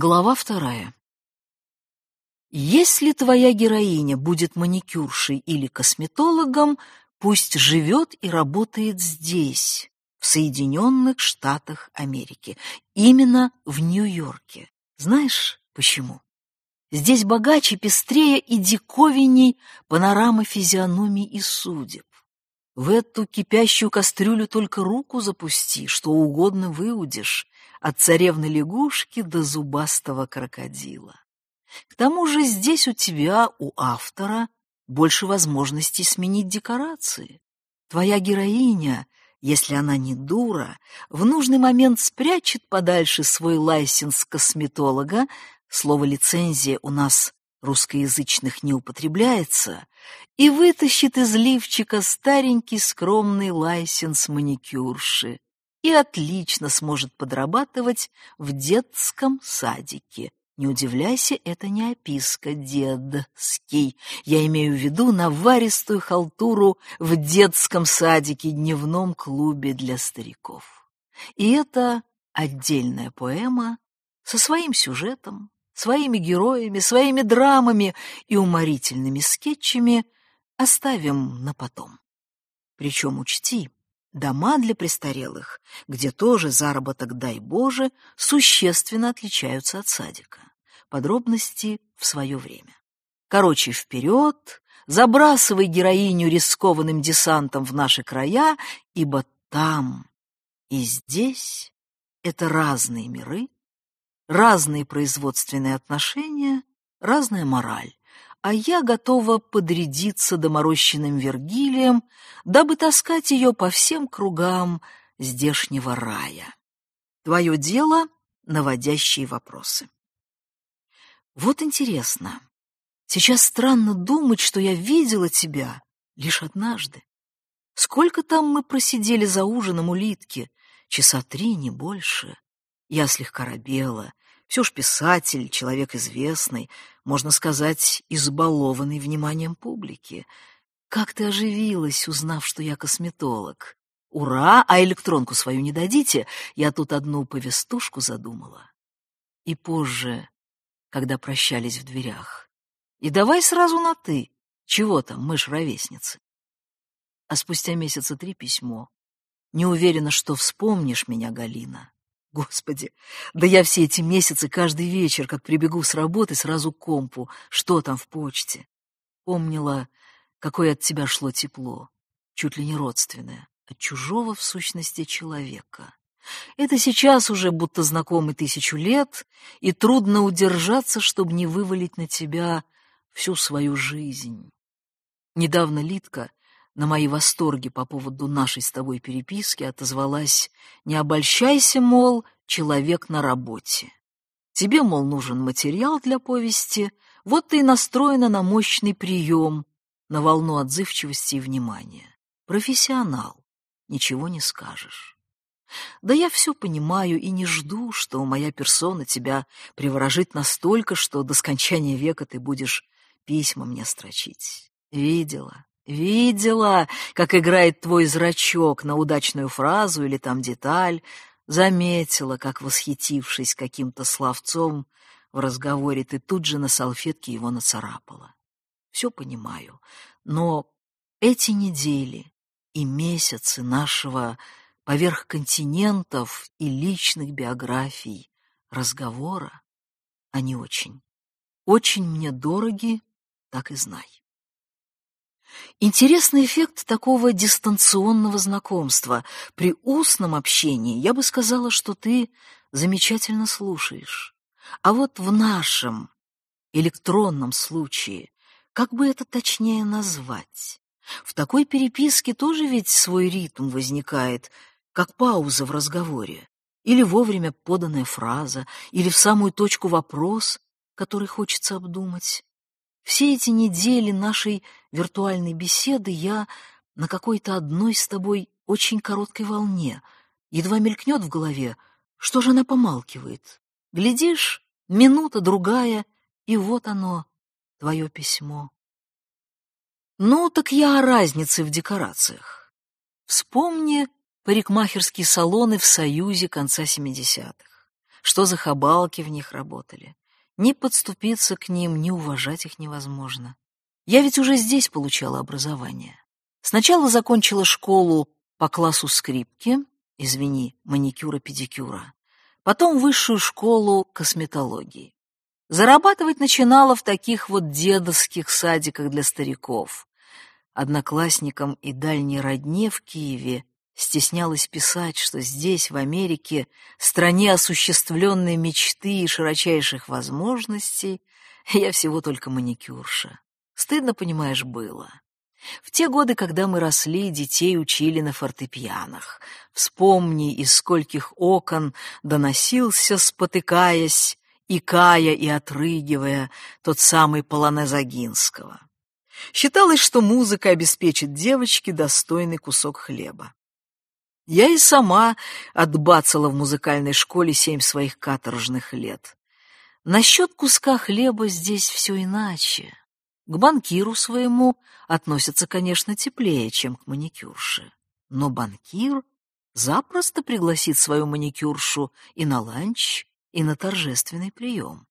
Глава вторая. Если твоя героиня будет маникюршей или косметологом, пусть живет и работает здесь, в Соединенных Штатах Америки, именно в Нью-Йорке. Знаешь почему? Здесь богаче, пестрее и диковинней панорама физиономий и судеб. В эту кипящую кастрюлю только руку запусти, что угодно выудишь, от царевны лягушки до зубастого крокодила. К тому же здесь у тебя, у автора, больше возможностей сменить декорации. Твоя героиня, если она не дура, в нужный момент спрячет подальше свой лайсенс косметолога, слово «лицензия» у нас русскоязычных не употребляется, и вытащит из лифчика старенький скромный лайсенс маникюрши и отлично сможет подрабатывать в детском садике. Не удивляйся, это не описка дедский. Я имею в виду наваристую халтуру в детском садике, дневном клубе для стариков. И это отдельная поэма со своим сюжетом, своими героями, своими драмами и уморительными скетчами оставим на потом. Причем учти, дома для престарелых, где тоже заработок, дай Боже, существенно отличаются от садика. Подробности в свое время. Короче, вперед, забрасывай героиню рискованным десантом в наши края, ибо там и здесь это разные миры, разные производственные отношения, разная мораль, а я готова подрядиться доморощенным Вергилием, дабы таскать ее по всем кругам здешнего рая. Твое дело — наводящие вопросы. Вот интересно, сейчас странно думать, что я видела тебя лишь однажды. Сколько там мы просидели за ужином у Литки? Часа три, не больше. Я слегка робела, все ж писатель, человек известный, можно сказать, избалованный вниманием публики. Как ты оживилась, узнав, что я косметолог. Ура, а электронку свою не дадите? Я тут одну повестушку задумала. И позже, когда прощались в дверях. И давай сразу на «ты». Чего там, мы ж ровесницы. А спустя месяца три письмо. Не уверена, что вспомнишь меня, Галина. Господи, да я все эти месяцы каждый вечер, как прибегу с работы, сразу к компу, что там в почте. Помнила, какое от тебя шло тепло, чуть ли не родственное, от чужого в сущности человека. Это сейчас уже будто знакомый тысячу лет, и трудно удержаться, чтобы не вывалить на тебя всю свою жизнь. Недавно Литка на мои восторги по поводу нашей с тобой переписки отозвалась «Не обольщайся, мол, человек на работе. Тебе, мол, нужен материал для повести, вот ты и настроена на мощный прием, на волну отзывчивости и внимания. Профессионал, ничего не скажешь». Да я все понимаю и не жду, что моя персона тебя приворожит настолько, что до скончания века ты будешь письма мне строчить. Видела, Видела, как играет твой зрачок на удачную фразу или там деталь, заметила, как, восхитившись каким-то словцом в разговоре, ты тут же на салфетке его нацарапала. Все понимаю, но эти недели и месяцы нашего поверх континентов и личных биографий разговора, они очень, очень мне дороги, так и знай. Интересный эффект такого дистанционного знакомства. При устном общении я бы сказала, что ты замечательно слушаешь. А вот в нашем электронном случае, как бы это точнее назвать? В такой переписке тоже ведь свой ритм возникает, как пауза в разговоре, или вовремя поданная фраза, или в самую точку вопрос, который хочется обдумать. Все эти недели нашей виртуальной беседы я на какой-то одной с тобой очень короткой волне. Едва мелькнет в голове, что же она помалкивает. Глядишь, минута другая, и вот оно, твое письмо. Ну, так я о разнице в декорациях. Вспомни парикмахерские салоны в Союзе конца 70-х. что за хабалки в них работали. Ни подступиться к ним, ни уважать их невозможно. Я ведь уже здесь получала образование. Сначала закончила школу по классу скрипки, извини, маникюра-педикюра, потом высшую школу косметологии. Зарабатывать начинала в таких вот дедовских садиках для стариков. Одноклассникам и дальней родне в Киеве стеснялась писать, что здесь, в Америке, стране осуществленной мечты и широчайших возможностей, я всего только маникюрша. Стыдно, понимаешь, было. В те годы, когда мы росли, детей учили на фортепианах. Вспомни, из скольких окон доносился, спотыкаясь, икая и отрыгивая, тот самый полонез Агинского. Считалось, что музыка обеспечит девочке достойный кусок хлеба. Я и сама отбацала в музыкальной школе семь своих каторжных лет. Насчет куска хлеба здесь все иначе. К банкиру своему относятся, конечно, теплее, чем к маникюрше. Но банкир запросто пригласит свою маникюршу и на ланч, и на торжественный прием.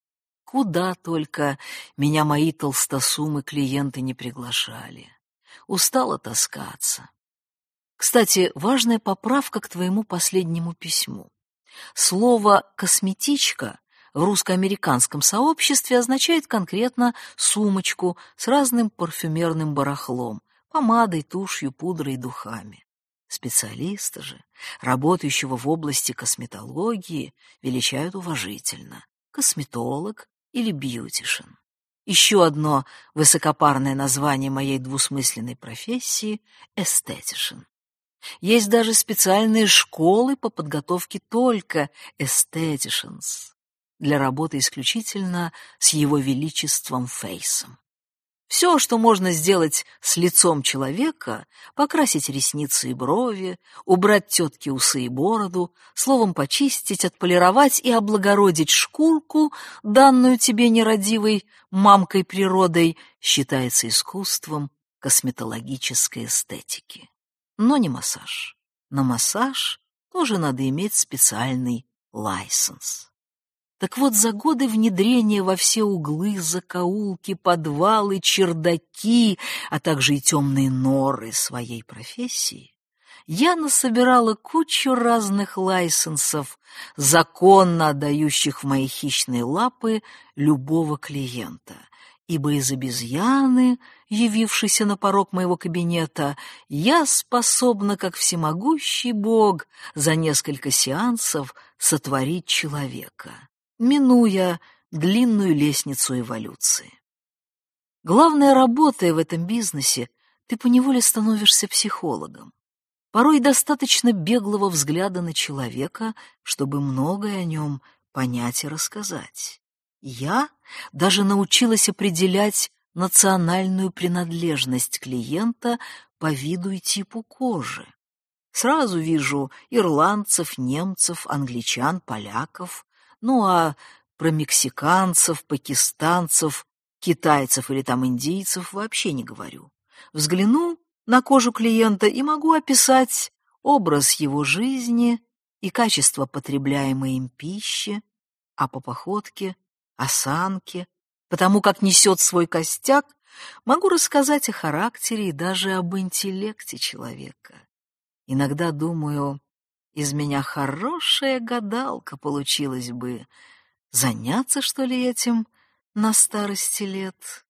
Куда только меня мои толстосумы клиенты не приглашали. Устала таскаться. Кстати, важная поправка к твоему последнему письму. Слово «косметичка» в русско-американском сообществе означает конкретно сумочку с разным парфюмерным барахлом, помадой, тушью, пудрой и духами. Специалиста же, работающего в области косметологии, величают уважительно косметолог или beautician. Еще одно высокопарное название моей двусмысленной профессии — esthetician. Есть даже специальные школы по подготовке только estheticians для работы исключительно с его величеством Фейсом. Все, что можно сделать с лицом человека, покрасить ресницы и брови, убрать тетки усы и бороду, словом почистить, отполировать и облагородить шкурку, данную тебе нерадивой мамкой природой, считается искусством косметологической эстетики но не массаж. На массаж тоже надо иметь специальный лайсенс. Так вот, за годы внедрения во все углы, закоулки, подвалы, чердаки, а также и темные норы своей профессии, я насобирала кучу разных лайсенсов, законно отдающих в мои хищные лапы любого клиента, ибо из обезьяны, явившейся на порог моего кабинета, я способна, как всемогущий бог, за несколько сеансов сотворить человека, минуя длинную лестницу эволюции. Главная работа в этом бизнесе — ты поневоле становишься психологом. Порой достаточно беглого взгляда на человека, чтобы многое о нем понять и рассказать. Я даже научилась определять национальную принадлежность клиента по виду и типу кожи. Сразу вижу ирландцев, немцев, англичан, поляков, ну а про мексиканцев, пакистанцев, китайцев или там индийцев вообще не говорю. Взгляну на кожу клиента и могу описать образ его жизни и качество потребляемой им пищи, а по походке осанке, потому как несет свой костяк, могу рассказать о характере и даже об интеллекте человека. Иногда думаю, из меня хорошая гадалка получилась бы. Заняться, что ли, этим на старости лет?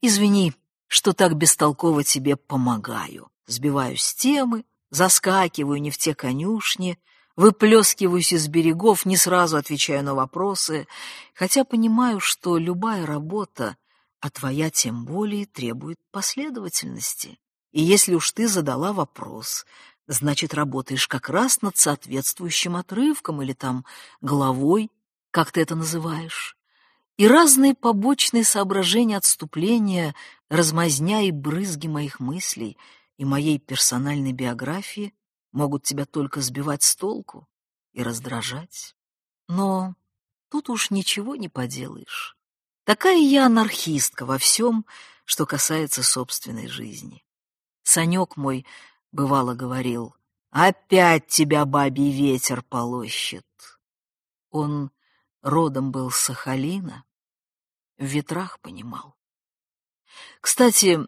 Извини, что так бестолково тебе помогаю. Сбиваю с темы, заскакиваю не в те конюшни, выплескиваюсь из берегов, не сразу отвечаю на вопросы, хотя понимаю, что любая работа, а твоя тем более, требует последовательности. И если уж ты задала вопрос, значит, работаешь как раз над соответствующим отрывком или там головой, как ты это называешь. И разные побочные соображения отступления, размазня и брызги моих мыслей и моей персональной биографии могут тебя только сбивать с толку и раздражать. Но тут уж ничего не поделаешь. Такая я анархистка во всем, что касается собственной жизни. Санек мой бывало говорил, «Опять тебя бабий ветер полощет». он родом был с Сахалина, в ветрах понимал. Кстати,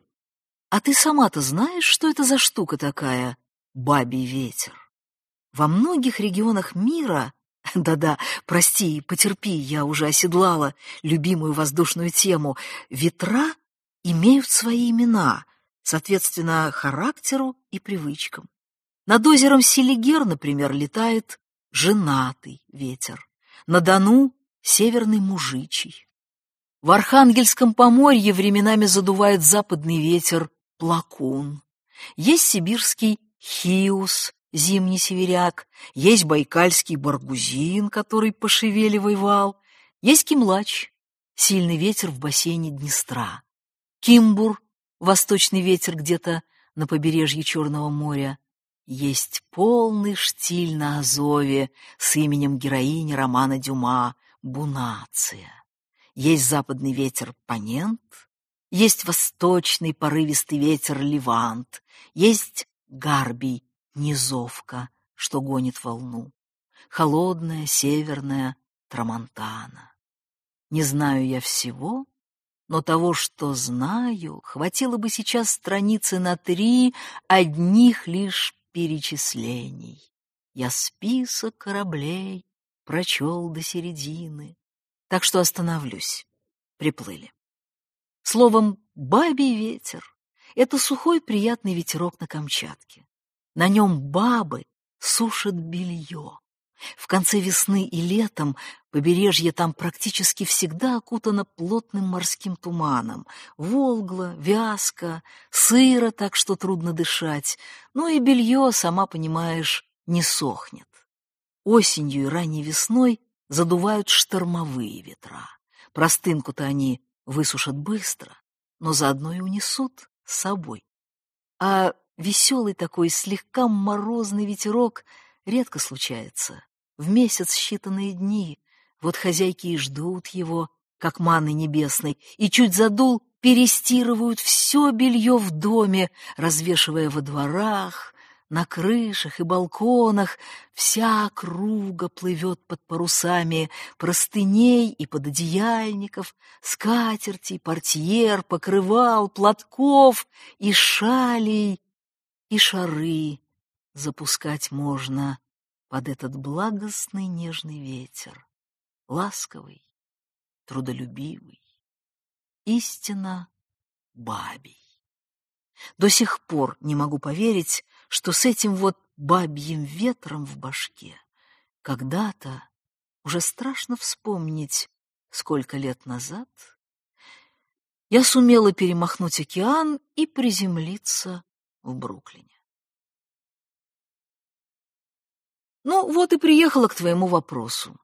а ты сама-то знаешь, что это за штука такая бабий ветер? Во многих регионах мира да-да, прости, потерпи, я уже оседлала любимую воздушную тему. Ветра имеют свои имена, соответственно, характеру и привычкам. Над озером Селигер, например, летает женатый ветер. На Дону — северный мужичий. В Архангельском поморье временами задувает западный ветер плакун. Есть сибирский хиус, зимний северяк, есть байкальский баргузин, который пошевеливай вал, есть кимлач, сильный ветер в бассейне Днестра, кимбур, восточный ветер где-то на побережье Черного моря, есть полный штиль на Азове с именем героини романа Дюма Бунация. Есть западный ветер Панент, есть восточный порывистый ветер Левант, есть Гарбий, низовка, что гонит волну, холодная северная Трамонтана. Не знаю я всего, но того, что знаю, хватило бы сейчас страницы на три одних лишь перечислений. Я список кораблей прочел до середины, так что остановлюсь. Приплыли. Словом, бабий ветер — это сухой приятный ветерок на Камчатке. На нем бабы сушат белье. В конце весны и летом побережье там практически всегда окутано плотным морским туманом. Волгло, вязко, сыро, так что трудно дышать. Ну и белье, сама понимаешь, не сохнет. Осенью и ранней весной задувают штормовые ветра. Простынку-то они высушат быстро, но заодно и унесут с собой. А Веселый такой, слегка морозный ветерок редко случается. В месяц считанные дни. Вот хозяйки и ждут его, как манны небесной, и чуть задул, перестирывают все белье в доме, развешивая во дворах, на крышах и балконах. Вся округа плывет под парусами простыней и пододеяльников, скатертей, портьер, покрывал, платков и шалей, и шары запускать можно под этот благостный нежный ветер, ласковый, трудолюбивый, истинно бабий. До сих пор не могу поверить, что с этим вот бабьим ветром в башке когда-то, уже страшно вспомнить, сколько лет назад, я сумела перемахнуть океан и приземлиться в Бруклине. Ну, вот и приехала к твоему вопросу.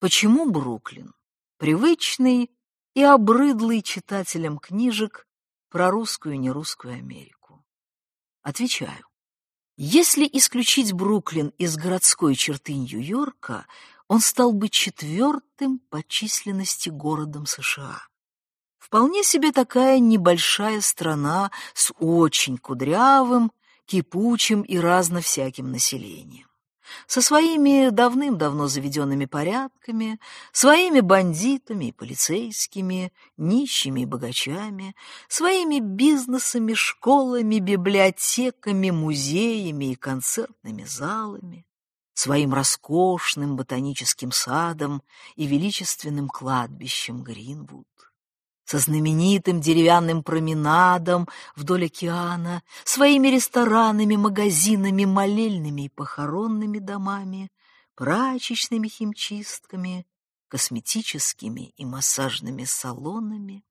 Почему Бруклин? Привычный и обрыдлый читателям книжек про русскую и нерусскую Америку. Отвечаю. Если исключить Бруклин из городской черты Нью-Йорка, он стал бы четвертым по численности городом США. Вполне себе такая небольшая страна с очень кудрявым, кипучим и разно всяким населением. Со своими давным-давно заведенными порядками, своими бандитами и полицейскими, нищими и богачами, своими бизнесами, школами, библиотеками, музеями и концертными залами, своим роскошным ботаническим садом и величественным кладбищем Гринвуд со знаменитым деревянным променадом вдоль океана, своими ресторанами, магазинами, молельными и похоронными домами, прачечными химчистками, косметическими и массажными салонами.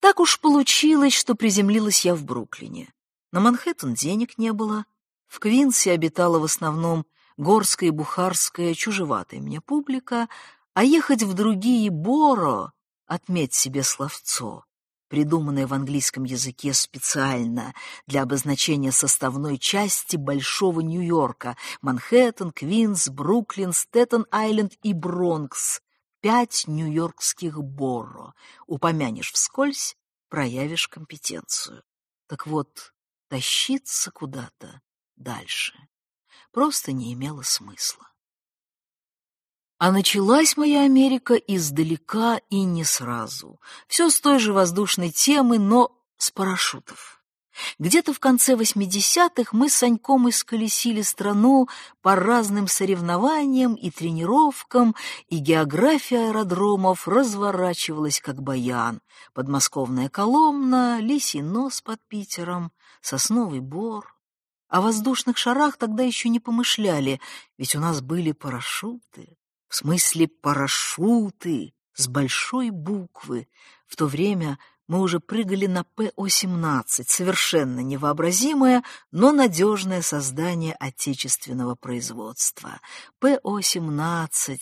Так уж получилось, что приземлилась я в Бруклине. На Манхэттен денег не было, в Квинсе обитала в основном горская и бухарская чужеватая мне публика, а ехать в другие Боро Отметь себе словцо, придуманное в английском языке специально для обозначения составной части Большого Нью-Йорка — Манхэттен, Квинс, Бруклин, Стэттен-Айленд и Бронкс. Пять нью-йоркских боро. Упомянешь вскользь, проявишь компетенцию. Так вот, тащиться куда-то дальше просто не имело смысла. А началась моя Америка издалека и не сразу. Все с той же воздушной темы, но с парашютов. Где-то в конце 80-х мы с Саньком исколесили страну по разным соревнованиям и тренировкам, и география аэродромов разворачивалась как баян. Подмосковная Коломна, Лисий нос под Питером, Сосновый Бор. О воздушных шарах тогда еще не помышляли, ведь у нас были парашюты. В смысле парашюты с большой буквы. В то время мы уже прыгали на ПО-17, совершенно невообразимое, но надежное создание отечественного производства. ПО-17,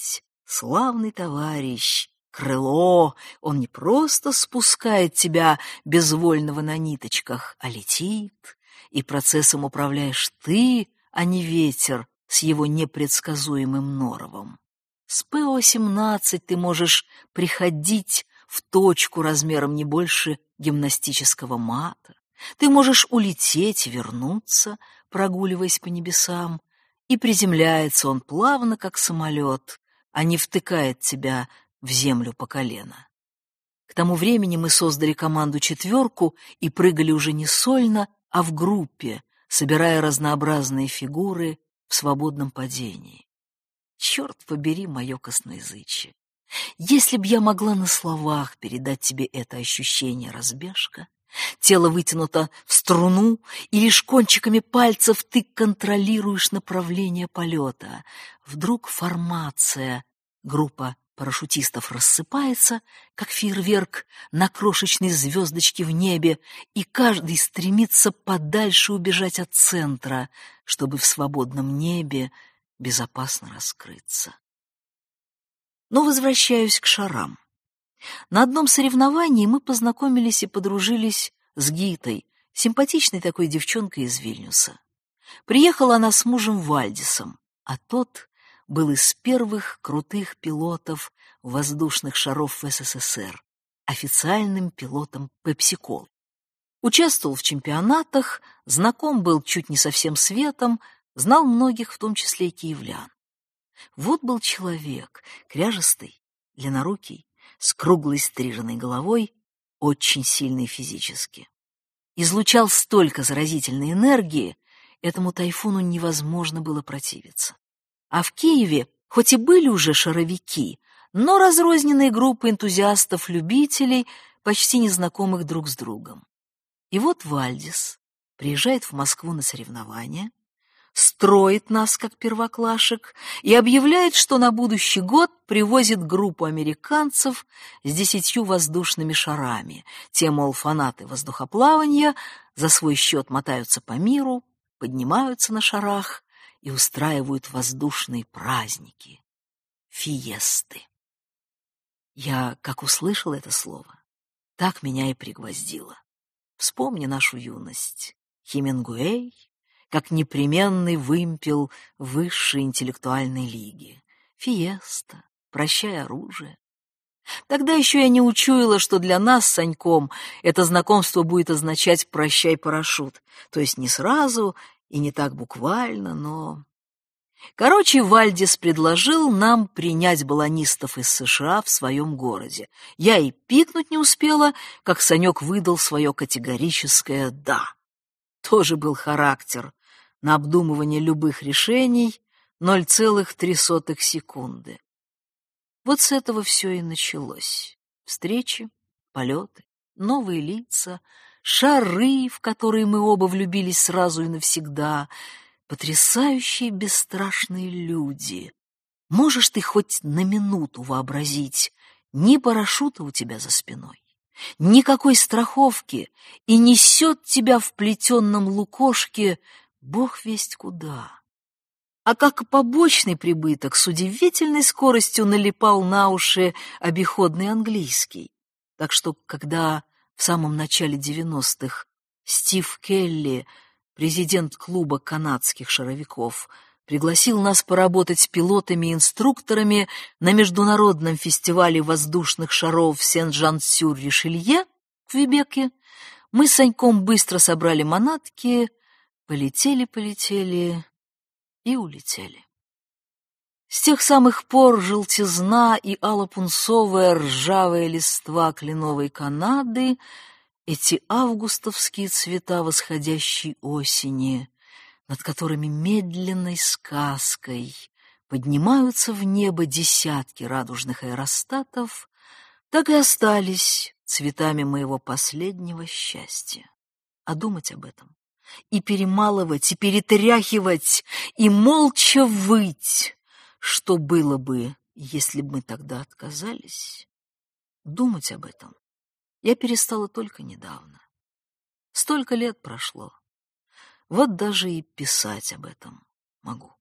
славный товарищ, крыло, он не просто спускает тебя безвольного на ниточках, а летит, и процессом управляешь ты, а не ветер с его непредсказуемым норовом. С ПО-17 ты можешь приходить в точку размером не больше гимнастического мата. Ты можешь улететь, вернуться, прогуливаясь по небесам, и приземляется он плавно, как самолет, а не втыкает тебя в землю по колено. К тому времени мы создали команду «четверку» и прыгали уже не сольно, а в группе, собирая разнообразные фигуры в свободном падении. Черт побери мое косноязычие! Если б я могла на словах передать тебе это ощущение разбежка, тело вытянуто в струну, и лишь кончиками пальцев ты контролируешь направление полета. Вдруг формация, группа парашютистов рассыпается, как фейерверк на крошечной звездочке в небе, и каждый стремится подальше убежать от центра, чтобы в свободном небе безопасно раскрыться. Но возвращаюсь к шарам. На одном соревновании мы познакомились и подружились с Гитой, симпатичной такой девчонкой из Вильнюса. Приехала она с мужем Вальдисом, а тот был из первых крутых пилотов воздушных шаров в СССР, официальным пилотом Пепсикол. Участвовал в чемпионатах, знаком был чуть не со всем светом, знал многих, в том числе и киевлян. Вот был человек, кряжестый, длиннорукий, с круглой стриженной головой, очень сильный физически. Излучал столько заразительной энергии, этому тайфуну невозможно было противиться. А в Киеве, хоть и были уже шаровики, но разрозненные группы энтузиастов-любителей, почти незнакомых друг с другом. И вот Вальдис приезжает в Москву на соревнования, строит нас как первоклашек и объявляет, что на будущий год привозит группу американцев с десятью воздушными шарами. Те, мол, фанаты воздухоплавания за свой счет мотаются по миру, поднимаются на шарах и устраивают воздушные праздники, фиесты. Я, как услышал это слово, так меня и пригвоздило. Вспомни нашу юность. Хемингуэй, как непременный вымпел высшей интеллектуальной лиги. Фиеста, прощай оружие. Тогда еще я не учуяла, что для нас с Саньком это знакомство будет означать «прощай парашют», то есть не сразу и не так буквально, но... Короче, Вальдис предложил нам принять баллонистов из США в своем городе. Я и пикнуть не успела, как Санек выдал свое категорическое «да». Тоже был характер на обдумывание любых решений 0,3 секунды. Вот с этого все и началось. Встречи, полеты, новые лица, шары, в которые мы оба влюбились сразу и навсегда, потрясающие бесстрашные люди. Можешь ты хоть на минуту вообразить, ни парашюта у тебя за спиной, никакой страховки, и несет тебя в плетенном лукошке бог весть куда. А как побочный прибыток с удивительной скоростью налипал на уши обиходный английский. Так что, когда в самом начале девяностых Стив Келли, президент клуба канадских шаровиков, пригласил нас поработать с пилотами и инструкторами на международном фестивале воздушных шаров Сен-Жан-Сюр-Ришелье в Квебеке, мы с Саньком быстро собрали манатки — Полетели, полетели и улетели. С тех самых пор желтизна и алопунцовая ржавая листва кленовой Канады, эти августовские цвета восходящей осени, над которыми медленной сказкой поднимаются в небо десятки радужных аэростатов, так и остались цветами моего последнего счастья. А думать об этом и перемалывать, и перетряхивать, и молча выть, что было бы, если бы мы тогда отказались? Думать об этом я перестала только недавно. Столько лет прошло. Вот даже и писать об этом могу.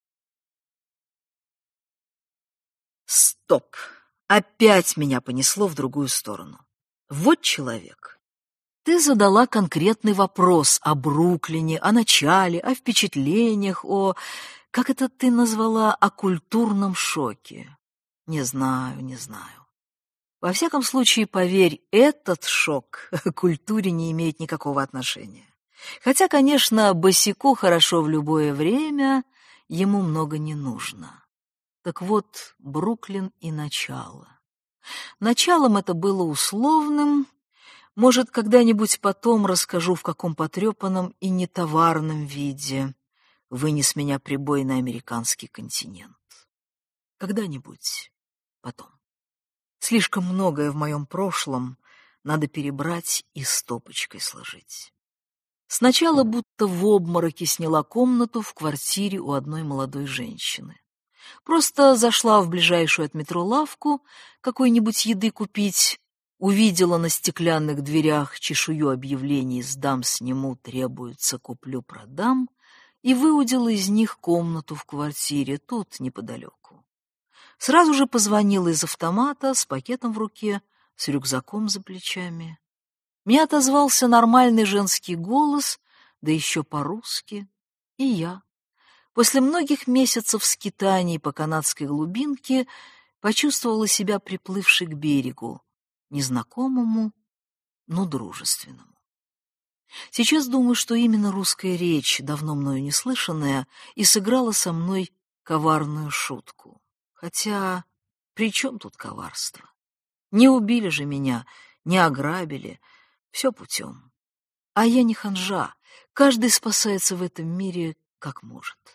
Стоп! Опять меня понесло в другую сторону. Вот человек. Ты задала конкретный вопрос о Бруклине, о начале, о впечатлениях, о... Как это ты назвала? О культурном шоке. Не знаю, не знаю. Во всяком случае, поверь, этот шок к культуре не имеет никакого отношения. Хотя, конечно, босику хорошо в любое время, ему много не нужно. Так вот, Бруклин и начало. Началом это было условным, может, когда-нибудь потом расскажу, в каком потрепанном и нетоварном виде вынес меня прибой на американский континент. Когда-нибудь потом. Слишком многое в моем прошлом надо перебрать и стопочкой сложить. Сначала будто в обмороке сняла комнату в квартире у одной молодой женщины. Просто зашла в ближайшую от метро лавку какой-нибудь еды купить, увидела на стеклянных дверях чешую объявлений «Сдам, сниму, требуется, куплю, продам» и выудила из них комнату в квартире тут, неподалеку. Сразу же позвонила из автомата с пакетом в руке, с рюкзаком за плечами. Мне отозвался нормальный женский голос, да еще по-русски, и я После многих месяцев скитаний по канадской глубинке почувствовала себя приплывшей к берегу, незнакомому, но дружественному. Сейчас думаю, что именно русская речь, давно мною не слышанная, и сыграла со мной коварную шутку. Хотя при чем тут коварство? Не убили же меня, не ограбили, все путем. А я не ханжа, каждый спасается в этом мире как может.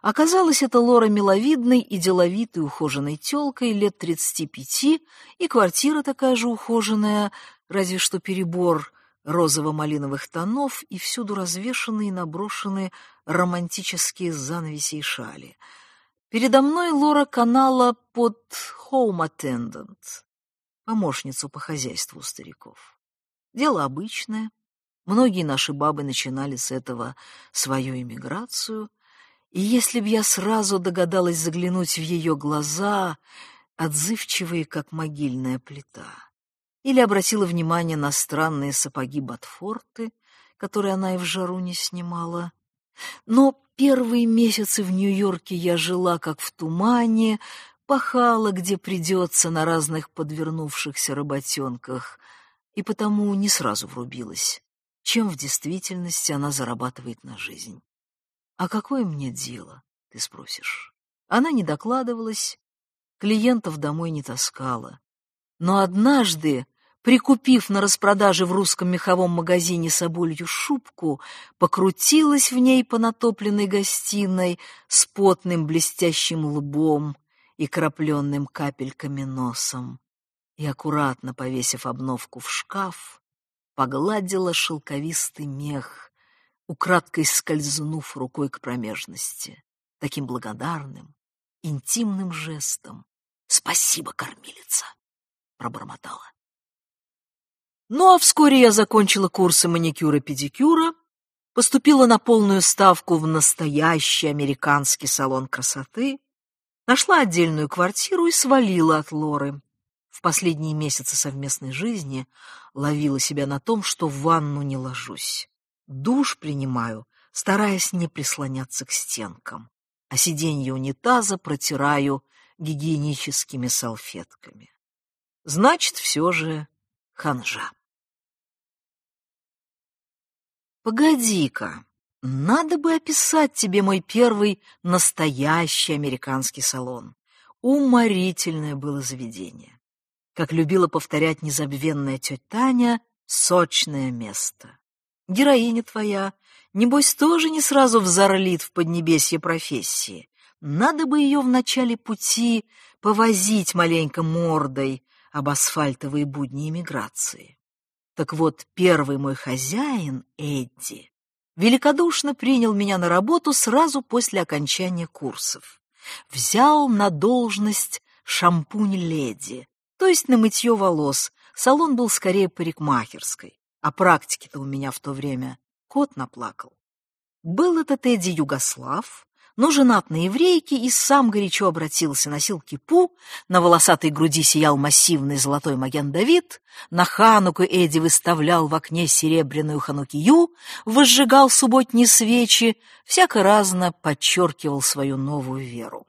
Оказалось, это Лора миловидной и деловитой ухоженной тёлкой лет тридцати пяти, и квартира такая же ухоженная, разве что перебор розово-малиновых тонов и всюду развешанные и наброшенные романтические занавеси и шали. Передо мной Лора канала под home attendant, помощницу по хозяйству у стариков. Дело обычное. Многие наши бабы начинали с этого свою эмиграцию — и если б я сразу догадалась заглянуть в ее глаза, отзывчивые, как могильная плита, или обратила внимание на странные сапоги Ботфорты, которые она и в жару не снимала. Но первые месяцы в Нью-Йорке я жила как в тумане, пахала, где придется, на разных подвернувшихся работенках, и потому не сразу врубилась, чем в действительности она зарабатывает на жизнь. «А какое мне дело?» — ты спросишь. Она не докладывалась, клиентов домой не таскала. Но однажды, прикупив на распродаже в русском меховом магазине соболью шубку, покрутилась в ней по натопленной гостиной с потным блестящим лбом и крапленным капельками носом и, аккуратно повесив обновку в шкаф, погладила шелковистый мех, украдкой скользнув рукой к промежности, таким благодарным, интимным жестом. «Спасибо, кормилица!» — пробормотала. Ну а вскоре я закончила курсы маникюра-педикюра, поступила на полную ставку в настоящий американский салон красоты, нашла отдельную квартиру и свалила от Лоры. В последние месяцы совместной жизни ловила себя на том, что в ванну не ложусь. Душ принимаю, стараясь не прислоняться к стенкам, а сиденье унитаза протираю гигиеническими салфетками. Значит, все же ханжа. Погоди-ка, Надо бы описать тебе мой первый настоящий американский салон. Уморительное было заведение. Как любила повторять незабвенная тетя Таня, сочное место. Героиня твоя, небось, тоже не сразу взорлит в поднебесье профессии. Надо бы ее в начале пути повозить маленько мордой об асфальтовые будни эмиграции. Так вот, первый мой хозяин, Эдди, великодушно принял меня на работу сразу после окончания курсов. Взял на должность шампунь-леди, то есть на мытье волос. Салон был скорее парикмахерской, а практики-то у меня в то время кот наплакал. Был этот Эдди Югослав, но женат на еврейке и сам горячо обратился, носил кипу, на волосатой груди сиял массивный золотой маген Давид, на хануку Эдди выставлял в окне серебряную ханукию, возжигал субботние свечи, всяко разно подчеркивал свою новую веру.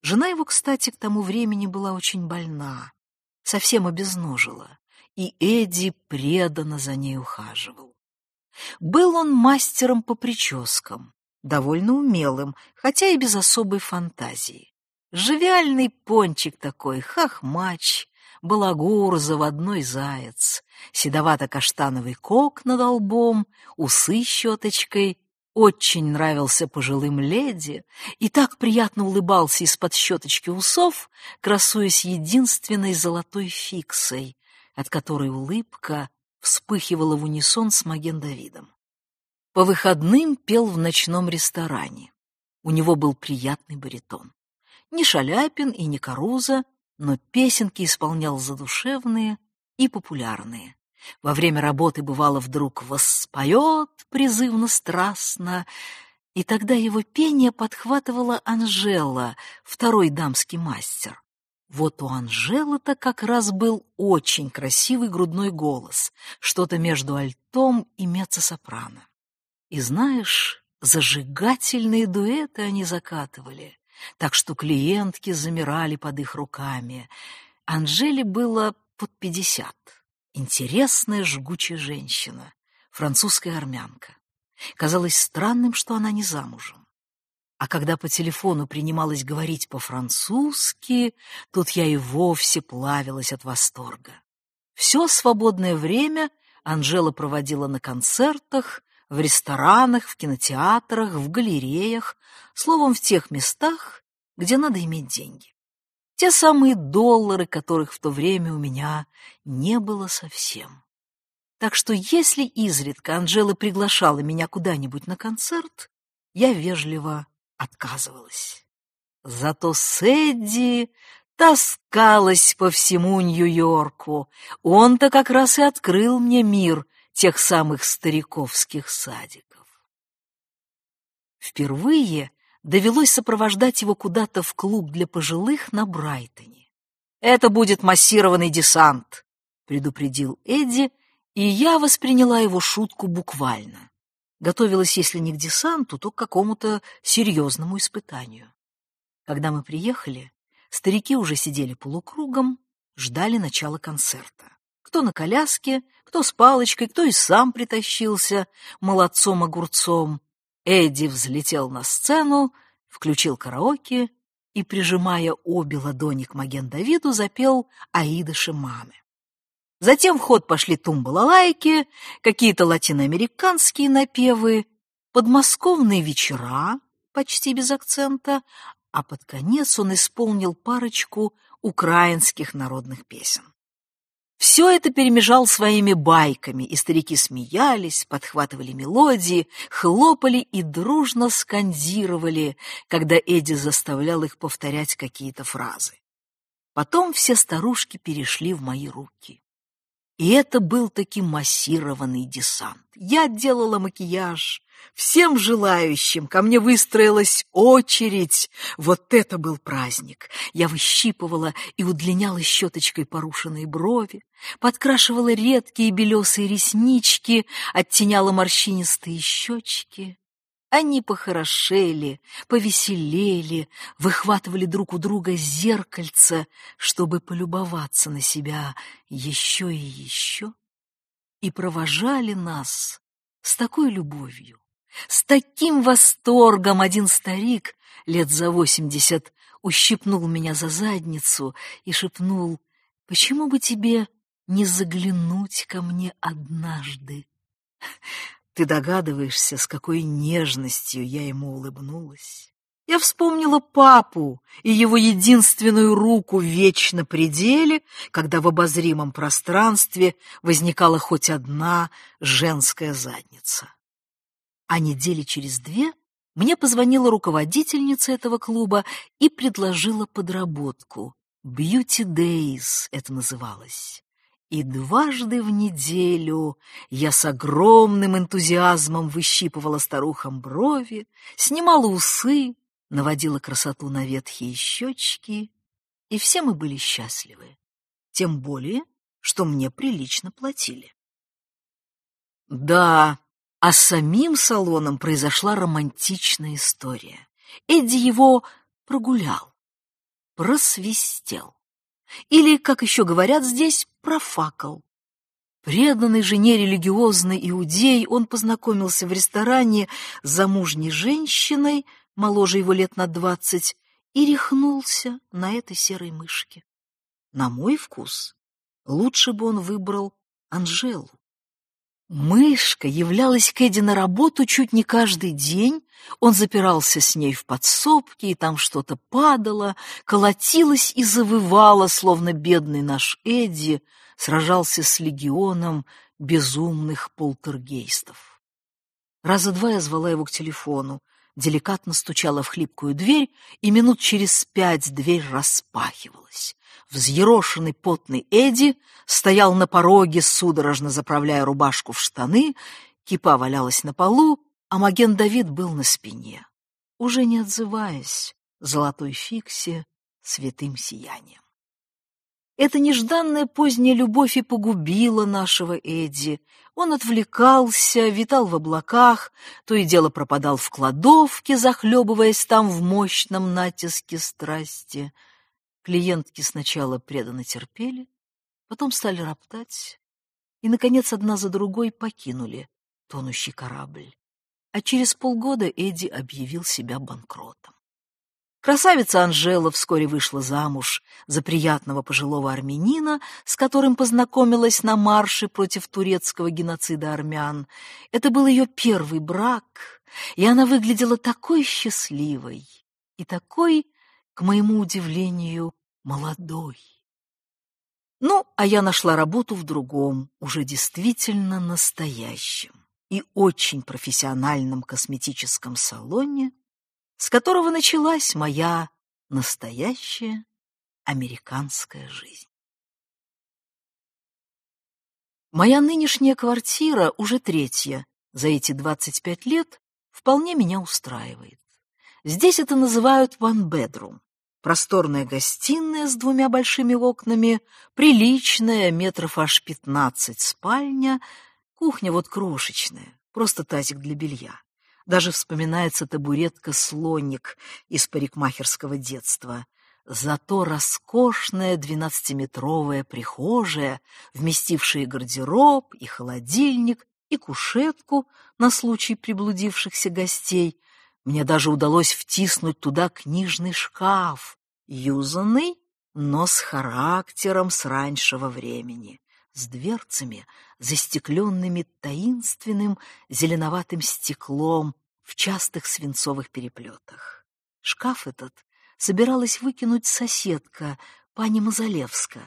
Жена его, кстати, к тому времени была очень больна, совсем обезножила, и Эдди преданно за ней ухаживал. Был он мастером по прическам, довольно умелым, хотя и без особой фантазии. Живиальный пончик такой, хахмач, балагур, заводной заяц, седовато-каштановый кок над лбом, усы щеточкой, очень нравился пожилым леди и так приятно улыбался из-под щеточки усов, красуясь единственной золотой фиксой, от которой улыбка вспыхивала в унисон с Маген Давидом. По выходным пел в ночном ресторане. У него был приятный баритон. Не Шаляпин и не Каруза, но песенки исполнял задушевные и популярные. Во время работы бывало вдруг воспоет призывно-страстно, и тогда его пение подхватывала Анжела, второй дамский мастер. Вот у Анжелы-то как раз был очень красивый грудной голос, что-то между альтом и меццо-сопрано. И знаешь, зажигательные дуэты они закатывали, так что клиентки замирали под их руками. Анжеле было под пятьдесят. Интересная жгучая женщина, французская армянка. Казалось странным, что она не замужем. А когда по телефону принималось говорить по-французски, тут я и вовсе плавилась от восторга. Все свободное время Анжела проводила на концертах, в ресторанах, в кинотеатрах, в галереях, словом, в тех местах, где надо иметь деньги. Те самые доллары, которых в то время у меня не было совсем. Так что если изредка Анжела приглашала меня куда-нибудь на концерт, я вежливо отказывалась. Зато Сэдди таскалась по всему Нью-Йорку. Он-то как раз и открыл мне мир тех самых стариковских садиков. Впервые довелось сопровождать его куда-то в клуб для пожилых на Брайтоне. «Это будет массированный десант», — предупредил Эдди, и я восприняла его шутку буквально. Готовилась, если не к десанту, то к какому-то серьезному испытанию. Когда мы приехали, старики уже сидели полукругом, ждали начала концерта. Кто на коляске, кто с палочкой, кто и сам притащился молодцом-огурцом. Эдди взлетел на сцену, включил караоке и, прижимая обе ладони к Маген Давиду, запел «Аида Шимаме». Затем в ход пошли тумбалалайки, какие-то латиноамериканские напевы, подмосковные вечера, почти без акцента, а под конец он исполнил парочку украинских народных песен. Все это перемежал своими байками, и старики смеялись, подхватывали мелодии, хлопали и дружно скандировали, когда Эдди заставлял их повторять какие-то фразы. Потом все старушки перешли в мои руки. И это был таки массированный десант. Я делала макияж. Всем желающим ко мне выстроилась очередь. Вот это был праздник. Я выщипывала и удлиняла щеточкой порушенные брови, подкрашивала редкие белесые реснички, оттеняла морщинистые щечки. Они похорошели, повеселели, выхватывали друг у друга зеркальца, чтобы полюбоваться на себя еще и еще, и провожали нас с такой любовью, С таким восторгом один старик лет за восемьдесят ущипнул меня за задницу и шепнул, «Почему бы тебе не заглянуть ко мне однажды?» Ты догадываешься, с какой нежностью я ему улыбнулась. Я вспомнила папу и его единственную руку вечно пределе, когда в обозримом пространстве возникала хоть одна женская задница. А недели через две мне позвонила руководительница этого клуба и предложила подработку. «Beauty Days» это называлось. И дважды в неделю я с огромным энтузиазмом выщипывала старухам брови, снимала усы, наводила красоту на ветхие щечки, и все мы были счастливы. Тем более, что мне прилично платили. Да, а с самим салоном произошла романтичная история. Эдди его прогулял, просвистел. Или, как еще говорят здесь, профакал. Преданный жене религиозный иудей, он познакомился в ресторане с замужней женщиной, моложе его лет на двадцать, и рехнулся на этой серой мышке. На мой вкус, лучше бы он выбрал Анжелу. Мышка являлась к Эдди на работу чуть не каждый день, он запирался с ней в подсобке, и там что-то падало, колотилось и завывало, словно бедный наш Эдди сражался с легионом безумных полтергейстов. Раза два я звала его к телефону, деликатно стучала в хлипкую дверь, и минут через пять дверь распахивалась. Взъерошенный потный Эдди стоял на пороге, судорожно заправляя рубашку в штаны, кипа валялась на полу, а Маген Давид был на спине, уже не отзываясь золотой фиксе святым сиянием. Эта нежданная поздняя любовь и погубила нашего Эдди. Он отвлекался, витал в облаках, то и дело пропадал в кладовке, захлебываясь там в мощном натиске страсти. Клиентки сначала преданно терпели, потом стали роптать и, наконец, одна за другой покинули тонущий корабль. А через полгода Эдди объявил себя банкротом. Красавица Анжела вскоре вышла замуж за приятного пожилого армянина, с которым познакомилась на марше против турецкого геноцида армян. Это был ее первый брак, и она выглядела такой счастливой и такой, к моему удивлению, молодой. Ну, а я нашла работу в другом, уже действительно настоящем и очень профессиональном косметическом салоне, с которого началась моя настоящая американская жизнь. Моя нынешняя квартира, уже третья за эти 25 лет, вполне меня устраивает. Здесь это называют one bedroom. Просторная гостиная с двумя большими окнами, приличная, метров аж пятнадцать спальня, кухня вот крошечная, просто тазик для белья. Даже вспоминается табуретка-слоник из парикмахерского детства. Зато роскошная двенадцатиметровая прихожая, вместившая гардероб и холодильник, и кушетку на случай приблудившихся гостей. Мне даже удалось втиснуть туда книжный шкаф, юзанный, но с характером с раньшего времени, с дверцами, застекленными таинственным зеленоватым стеклом в частых свинцовых переплетах. Шкаф этот собиралась выкинуть соседка, пани Мазалевска.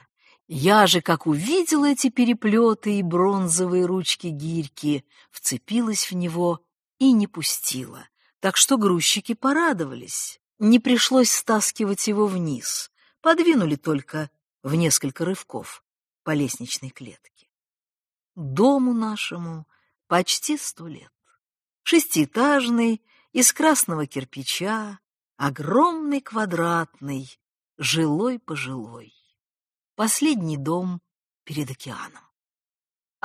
Я же, как увидела эти переплеты и бронзовые ручки-гирьки, вцепилась в него и не пустила. Так что грузчики порадовались. Не пришлось стаскивать его вниз. Подвинули только в несколько рывков по лестничной клетке. Дому нашему почти сто лет. Шестиэтажный, из красного кирпича, огромный квадратный, жилой-пожилой. Последний дом перед океаном.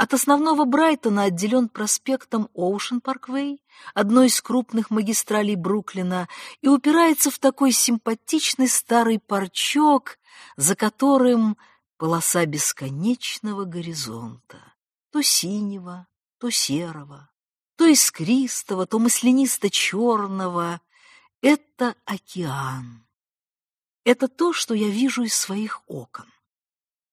От основного Брайтона отделен проспектом Оушен Парквей, одной из крупных магистралей Бруклина, и упирается в такой симпатичный старый парчок, за которым полоса бесконечного горизонта то синего, то серого, то искристого, то маслянисто-черного. Это океан. Это то, что я вижу из своих окон.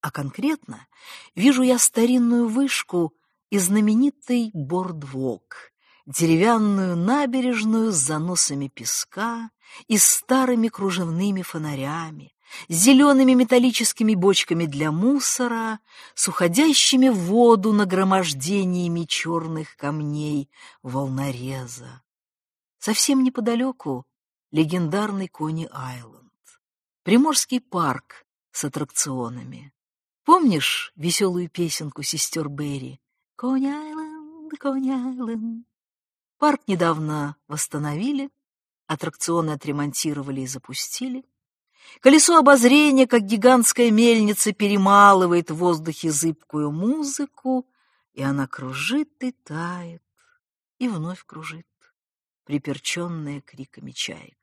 А конкретно вижу я старинную вышку и знаменитый бордвок, деревянную набережную с заносами песка и старыми кружевными фонарями, зелеными металлическими бочками для мусора, с уходящими в воду нагромождениями черных камней волнореза. Совсем неподалеку легендарный Кони-Айленд, Приморский парк с аттракционами. Помнишь веселую песенку сестер Берри? Кони-Айленд, Кони-Айленд. Парк недавно восстановили, аттракционы отремонтировали и запустили. Колесо обозрения, как гигантская мельница, перемалывает в воздухе зыбкую музыку, и она кружит и тает, и вновь кружит, приперченная криками чаек.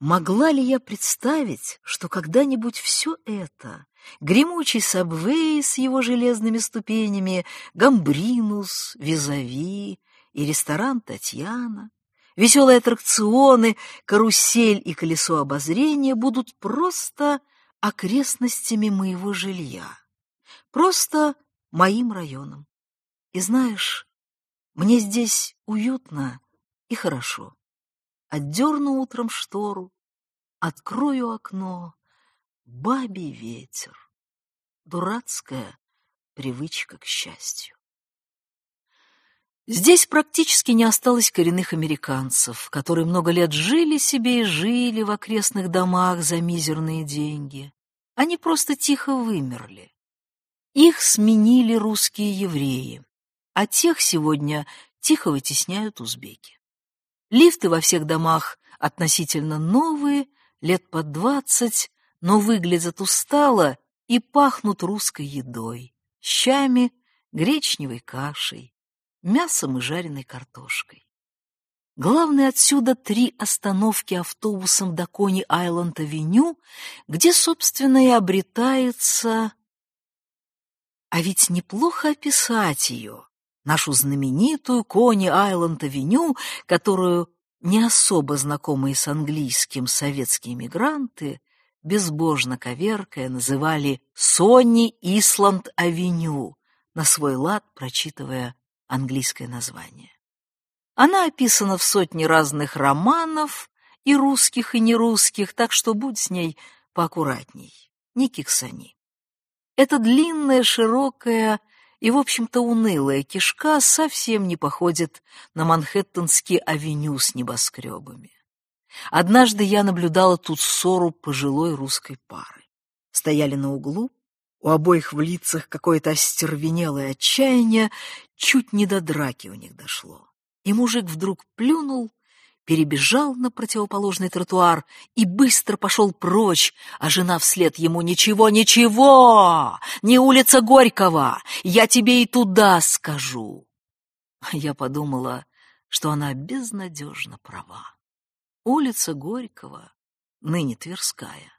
Могла ли я представить, что когда-нибудь все это, гремучий сабвей с его железными ступенями, гамбринус, визави и ресторан «Татьяна», Веселые аттракционы, карусель и колесо обозрения будут просто окрестностями моего жилья, просто моим районом. И знаешь, мне здесь уютно и хорошо. Отдерну утром штору, открою окно, бабий ветер. Дурацкая привычка к счастью. Здесь практически не осталось коренных американцев, которые много лет жили себе и жили в окрестных домах за мизерные деньги. Они просто тихо вымерли. Их сменили русские евреи, а тех сегодня тихо вытесняют узбеки. Лифты во всех домах относительно новые, лет по двадцать, но выглядят устало и пахнут русской едой, щами, гречневой кашей, мясом и жареной картошкой. Главное отсюда три остановки автобусом до Кони-Айленд-авеню, где, собственно, и обретается... А ведь неплохо описать ее, нашу знаменитую Кони-Айленд-авеню, которую не особо знакомые с английским советские мигранты, безбожно коверкая, называли Сони Исланд-авеню, на свой лад прочитывая английское название. Она описана в сотне разных романов, и русских, и нерусских, так что будь с ней поаккуратней, не киксани. Эта длинная, широкая и, в общем-то, унылая кишка совсем не походит на Манхэттенский авеню с небоскребами. Однажды я наблюдала тут ссору пожилой русской пары. Стояли на углу, у обоих в лицах какое-то остервенелое отчаяние, чуть не до драки у них дошло. И мужик вдруг плюнул, перебежал на противоположный тротуар и быстро пошел прочь, а жена вслед ему «Ничего, ничего! Не улица Горького! Я тебе и туда скажу!» Я подумала, что она безнадежно права. Улица Горького, ныне Тверская,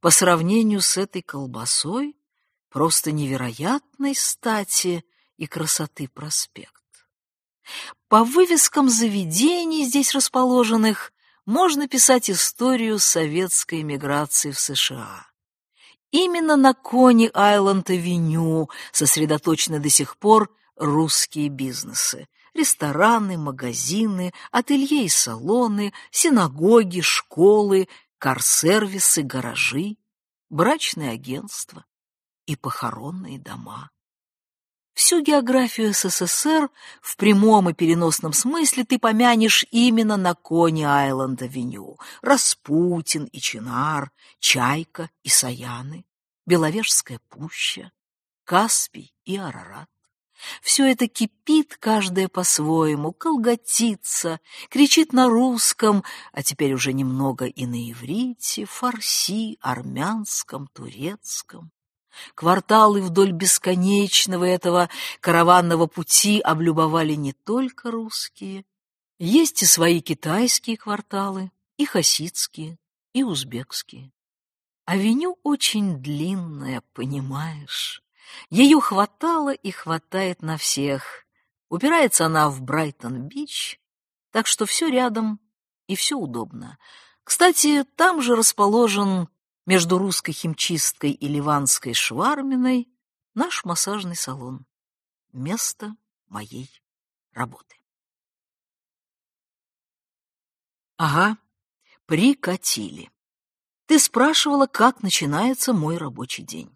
по сравнению с этой колбасой просто невероятной стати и красоты проспект. По вывескам заведений, здесь расположенных, можно писать историю советской эмиграции в США. Именно на Кони-Айленд-авеню сосредоточены до сих пор русские бизнесы. Рестораны, магазины, ателье и салоны, синагоги, школы, карсервисы, гаражи, брачные агентства и похоронные дома. Всю географию СССР в прямом и переносном смысле ты помянешь именно на Кони-Айленд-авеню. Распутин и Чинар, Чайка и Саяны, Беловежская пуща, Каспий и Арарат. Все это кипит каждое по-своему, колготится, кричит на русском, а теперь уже немного и на иврите, фарси, армянском, турецком. Кварталы вдоль бесконечного этого караванного пути облюбовали не только русские. Есть и свои китайские кварталы, и хасидские, и узбекские. Авеню очень длинная, понимаешь. Ее хватало и хватает на всех. Упирается она в Брайтон-Бич, так что все рядом и все удобно. Кстати, там же расположен между русской химчисткой и ливанской шварминой наш массажный салон. Место моей работы. Ага, прикатили. Ты спрашивала, как начинается мой рабочий день.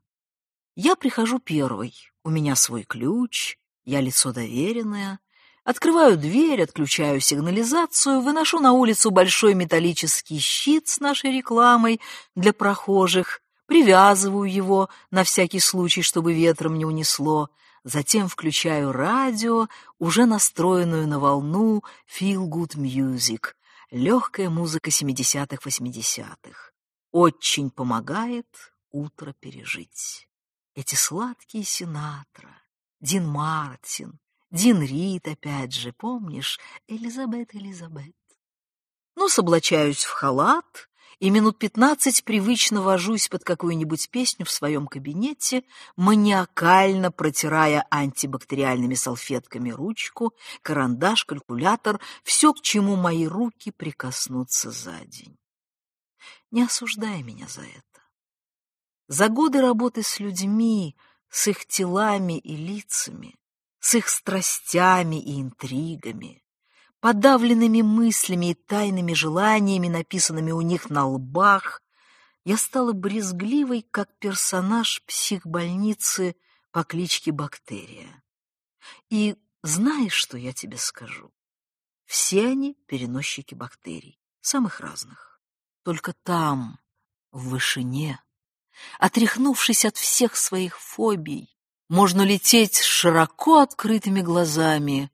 Я прихожу первой, у меня свой ключ, я лицо доверенное, открываю дверь, отключаю сигнализацию, выношу на улицу большой металлический щит с нашей рекламой для прохожих, привязываю его на всякий случай, чтобы ветром не унесло, затем включаю радио, уже настроенную на волну Feel Good Music, легкая музыка 70-х-80-х. Очень помогает утро пережить. Эти сладкие Синатра, Дин Мартин, Дин Рид, опять же, помнишь? Элизабет, Элизабет. Ну, соблачаюсь в халат и минут пятнадцать привычно вожусь под какую-нибудь песню в своем кабинете, маниакально протирая антибактериальными салфетками ручку, карандаш, калькулятор, все, к чему мои руки прикоснутся за день. Не осуждай меня за это. За годы работы с людьми, с их телами и лицами, с их страстями и интригами, подавленными мыслями и тайными желаниями, написанными у них на лбах, я стала брезгливой, как персонаж психбольницы по кличке Бактерия. И знаешь, что я тебе скажу? Все они переносчики бактерий, самых разных. Только там, в вышине, Отряхнувшись от всех своих фобий, можно лететь с широко открытыми глазами,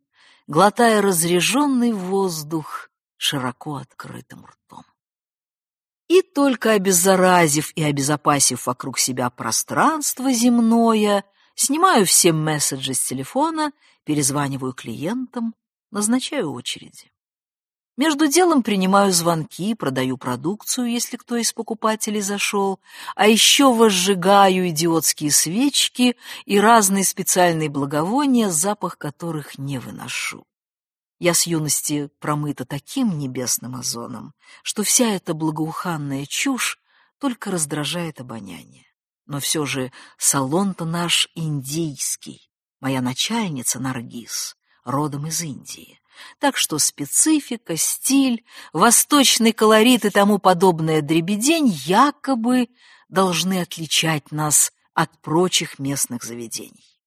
глотая разреженный воздух широко открытым ртом. И только обеззаразив и обезопасив вокруг себя пространство земное, снимаю все месседжи с телефона, перезваниваю клиентам, назначаю очереди. Между делом принимаю звонки, продаю продукцию, если кто из покупателей зашел, а еще возжигаю идиотские свечки и разные специальные благовония, запах которых не выношу. Я с юности промыта таким небесным озоном, что вся эта благоуханная чушь только раздражает обоняние. Но все же салон-то наш индийский, моя начальница Наргиз, родом из Индии. Так что специфика, стиль, восточный колорит и тому подобное дребедень якобы должны отличать нас от прочих местных заведений.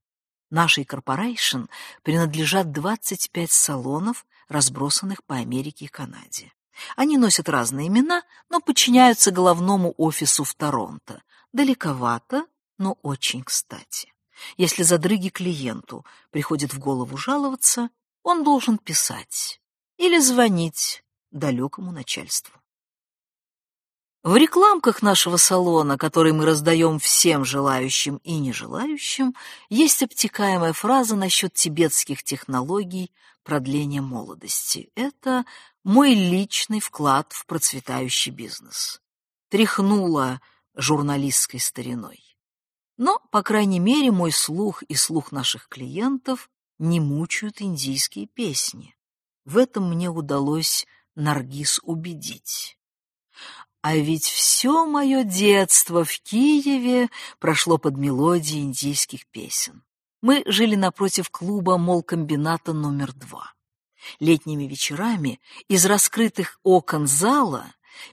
Нашей корпорейшн принадлежат 25 салонов, разбросанных по Америке и Канаде. Они носят разные имена, но подчиняются головному офису в Торонто. Далековато, но очень кстати. Если задрыги клиенту приходит в голову жаловаться, он должен писать или звонить далекому начальству. В рекламках нашего салона, который мы раздаем всем желающим и нежелающим, есть обтекаемая фраза насчет тибетских технологий продления молодости. Это мой личный вклад в процветающий бизнес. Тряхнула журналистской стариной. Но, по крайней мере, мой слух и слух наших клиентов не мучают индийские песни. В этом мне удалось Наргиз убедить. А ведь все мое детство в Киеве прошло под мелодии индийских песен. Мы жили напротив клуба молкомбината номер два. Летними вечерами из раскрытых окон зала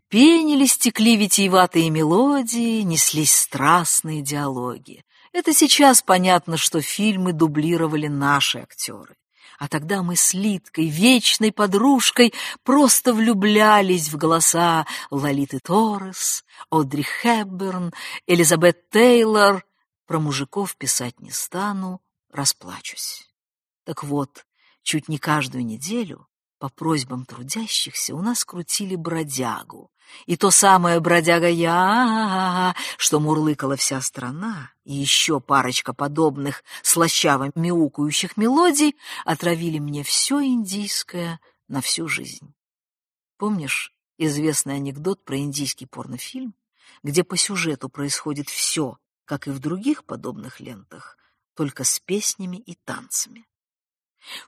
пенили, стекли витиеватые мелодии, неслись страстные диалоги. Это сейчас понятно, что фильмы дублировали наши актеры. А тогда мы с Литкой, вечной подружкой, просто влюблялись в голоса Лолиты Торрес, Одри Хепберн, Элизабет Тейлор. Про мужиков писать не стану, расплачусь. Так вот, чуть не каждую неделю по просьбам трудящихся у нас крутили бродягу, и то самое бродяга я, что мурлыкала вся страна, и еще парочка подобных слащаво мяукающих мелодий отравили мне все индийское на всю жизнь. Помнишь известный анекдот про индийский порнофильм, где по сюжету происходит все, как и в других подобных лентах, только с песнями и танцами?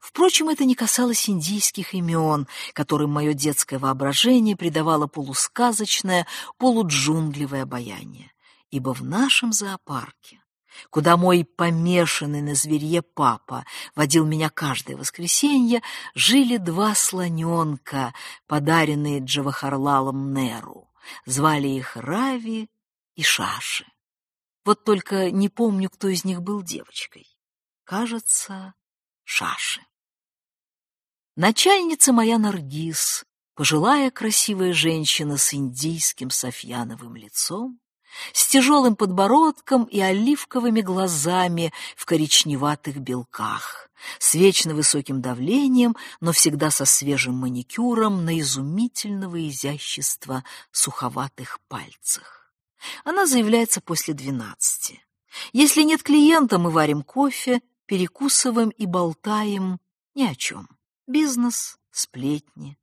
Впрочем, это не касалось индийских имен, которым мое детское воображение придавало полусказочное, полуджунглевое обаяние. Ибо в нашем зоопарке, куда мой помешанный на зверье папа водил меня каждое воскресенье, жили два слоненка, подаренные Джавахарлалом Неру. Звали их Рави и Шаши. Вот только не помню, кто из них был девочкой. Кажется, Шаши. Начальница моя Наргиз, пожилая красивая женщина с индийским софьяновым лицом, с тяжелым подбородком и оливковыми глазами в коричневатых белках, с вечно высоким давлением, но всегда со свежим маникюром на изумительного изящества суховатых пальцах. Она заявляется после двенадцати. Если нет клиента, мы варим кофе, перекусываем и болтаем ни о чем. Бизнес, сплетни,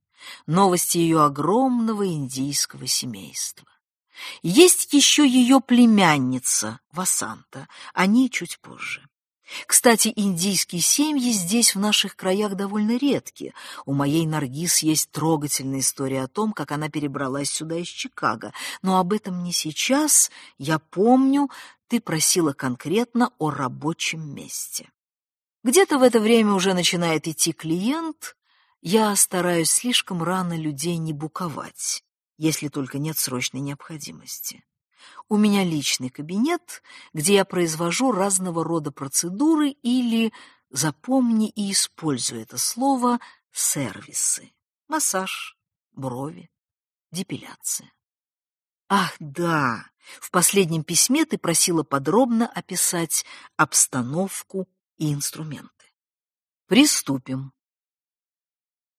новости ее огромного индийского семейства. Есть еще ее племянница Васанта, о ней чуть позже. Кстати, индийские семьи здесь, в наших краях, довольно редки. У моей Наргиз есть трогательная история о том, как она перебралась сюда из Чикаго. Но об этом не сейчас. Я помню, ты просила конкретно о рабочем месте. Где-то в это время уже начинает идти клиент. Я стараюсь слишком рано людей не буковать если только нет срочной необходимости. У меня личный кабинет, где я произвожу разного рода процедуры или, запомни и используй это слово, сервисы. Массаж, брови, депиляция. Ах, да, в последнем письме ты просила подробно описать обстановку и инструменты. Приступим.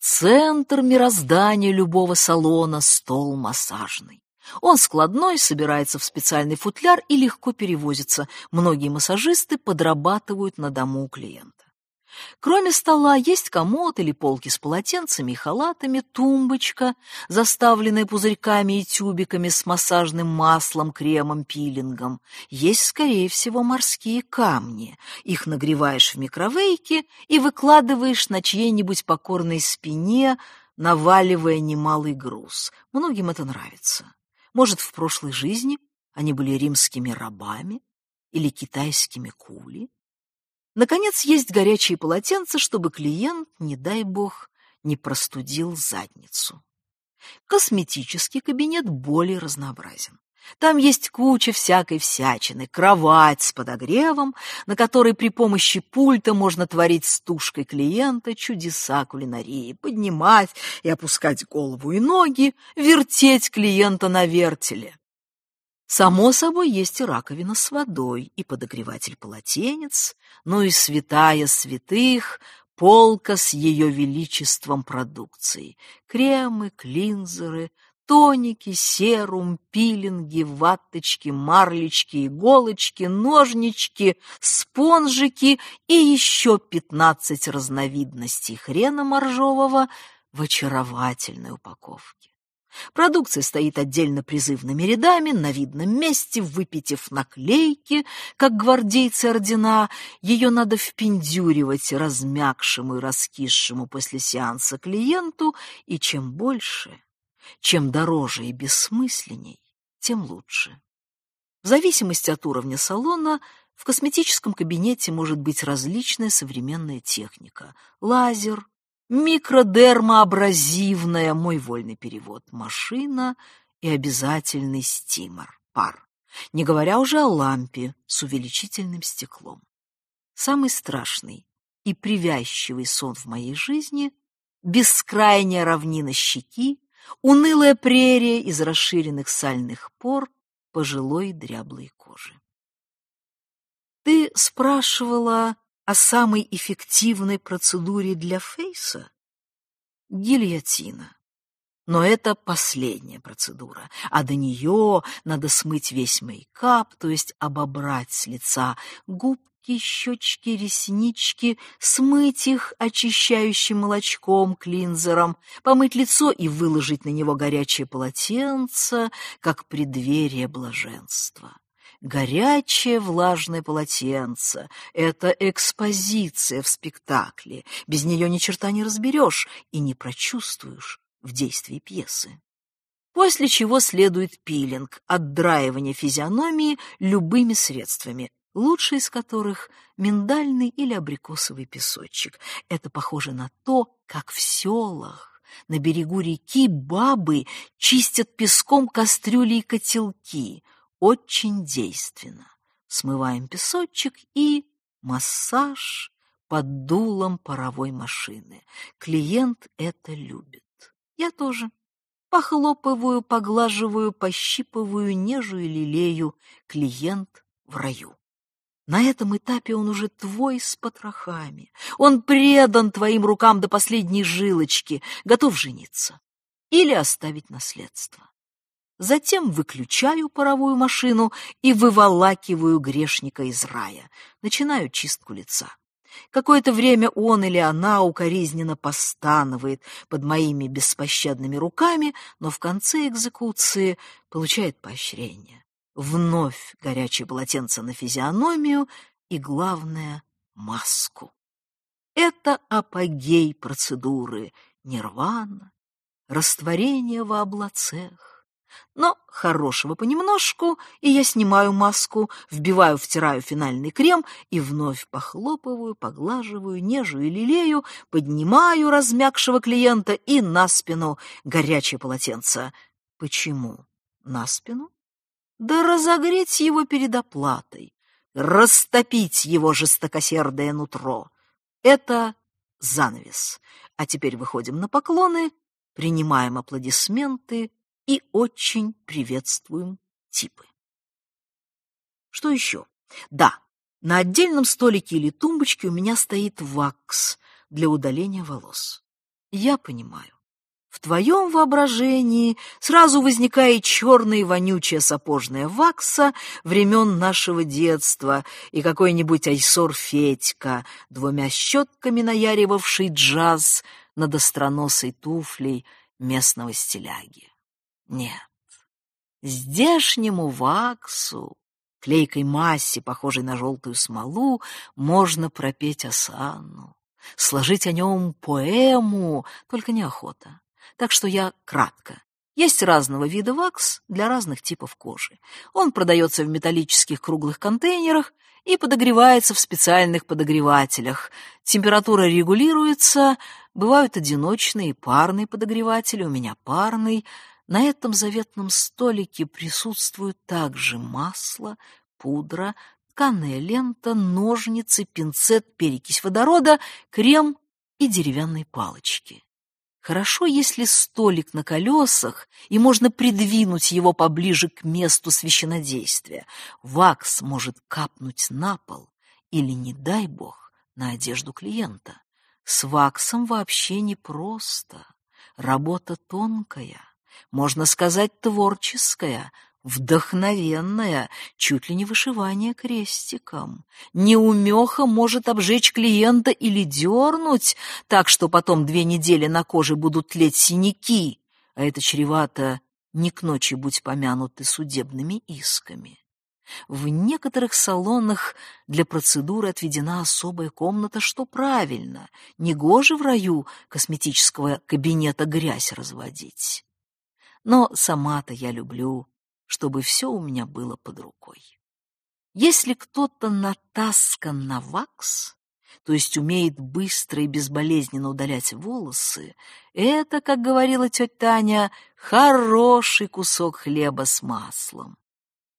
Центр мироздания любого салона — стол массажный. Он складной, собирается в специальный футляр и легко перевозится. Многие массажисты подрабатывают на дому у клиента. Кроме стола есть комод или полки с полотенцами и халатами, тумбочка, заставленная пузырьками и тюбиками с массажным маслом, кремом, пилингом. Есть, скорее всего, морские камни. Их нагреваешь в микровейке и выкладываешь на чьей-нибудь покорной спине, наваливая немалый груз. Многим это нравится. Может, в прошлой жизни они были римскими рабами или китайскими кули? Наконец, есть горячие полотенца, чтобы клиент, не дай бог, не простудил задницу. Косметический кабинет более разнообразен. Там есть куча всякой всячины, кровать с подогревом, на которой при помощи пульта можно творить с тушкой клиента чудеса кулинарии, поднимать и опускать голову и ноги, вертеть клиента на вертеле. Само собой, есть и раковина с водой, и подогреватель полотенец, ну и святая святых, полка с ее величеством продукции. Кремы, клинзеры, тоники, серум, пилинги, ватточки, марлечки, иголочки, ножнички, спонжики и еще пятнадцать разновидностей хрена моржового в очаровательной упаковке. Продукция стоит отдельно призывными рядами, на видном месте, выпитив наклейки, как гвардейцы ордена. Ее надо впендюривать размягшему и раскисшему после сеанса клиенту, и чем больше, чем дороже и бессмысленней, тем лучше. В зависимости от уровня салона в косметическом кабинете может быть различная современная техника – лазер, микродермоабразивная, мой вольный перевод, машина и обязательный стимор, пар, не говоря уже о лампе с увеличительным стеклом. Самый страшный и привязчивый сон в моей жизни — бескрайняя равнина щеки, унылая прерия из расширенных сальных пор пожилой дряблой кожи. Ты спрашивала, о самой эффективной процедуре для фейса? Гильотина. Но это последняя процедура, а до нее надо смыть весь мейкап, то есть обобрать с лица губки, щечки, реснички, смыть их очищающим молочком, клинзером, помыть лицо и выложить на него горячее полотенце, как преддверие блаженства. Горячее влажное полотенце. Это экспозиция в спектакле. Без нее ни черта не разберешь и не прочувствуешь в действии пьесы. После чего следует пилинг, отдраивание физиономии любыми средствами, лучший из которых — миндальный или абрикосовый песочек. Это похоже на то, как в селах на берегу реки бабы чистят песком кастрюли и котелки. Очень действенно. Смываем песочек и массаж под дулом паровой машины. Клиент это любит. Я тоже. Похлопываю, поглаживаю, пощипываю, нежу и лелею. Клиент в раю. На этом этапе он уже твой с потрохами. Он предан твоим рукам до последней жилочки, готов жениться или оставить наследство. Затем выключаю паровую машину и выволакиваю грешника из рая. Начинаю чистку лица. Какое-то время он или она укоризненно постанывает под моими беспощадными руками, но в конце экзекуции получает поощрение вновь горячее полотенце на физиономию и, главное, маску. Это апогей процедуры нирвана, растворение в облацах. Но хорошего понемножку, и я снимаю маску, вбиваю, втираю финальный крем и вновь похлопываю, поглаживаю, нежу и лелею, поднимаю размягшего клиента и на спину горячее полотенце. Почему на спину? да разогреть его перед оплатой, растопить его жестокосердое нутро. Это занавес. А теперь выходим на поклоны, принимаем аплодисменты и очень приветствуем типы. Что еще? Да, на отдельном столике или тумбочке у меня стоит вакс для удаления волос. Я понимаю, в твоем воображении сразу возникает черная вонючая сапожная вакса времен нашего детства и какой-нибудь Айсор Федька, двумя щетками наяривавший джаз над остроносой туфлей местного стиляги. Нет, здешнему ваксу, клейкой массе, похожей на желтую смолу, можно пропеть осанну, сложить о нем поэму, только неохота так что я кратко. Есть разного вида вакс для разных типов кожи. Он продается в металлических круглых контейнерах и подогревается в специальных подогревателях. Температура регулируется, бывают одиночные и парные подогреватели, у меня парный. На этом заветном столике присутствуют также масло, пудра, тканая лента, ножницы, пинцет, перекись водорода, крем и деревянные палочки. Хорошо, если столик на колесах, и можно придвинуть его поближе к месту священодействия. Вакс может капнуть на пол или, не дай бог, на одежду клиента. С ваксом вообще непросто. Работа тонкая, можно сказать, творческая, вдохновенная, чуть ли не вышивание крестиком. Неумеха может обжечь клиента или дернуть, так что потом две недели на коже будут тлеть синяки, а это чревато не к ночи будь помянуты судебными исками. В некоторых салонах для процедуры отведена особая комната, что правильно, негоже в раю косметического кабинета грязь разводить. Но сама-то я люблю чтобы все у меня было под рукой. Если кто-то натаскан на вакс, то есть умеет быстро и безболезненно удалять волосы, это, как говорила тетя Таня, хороший кусок хлеба с маслом.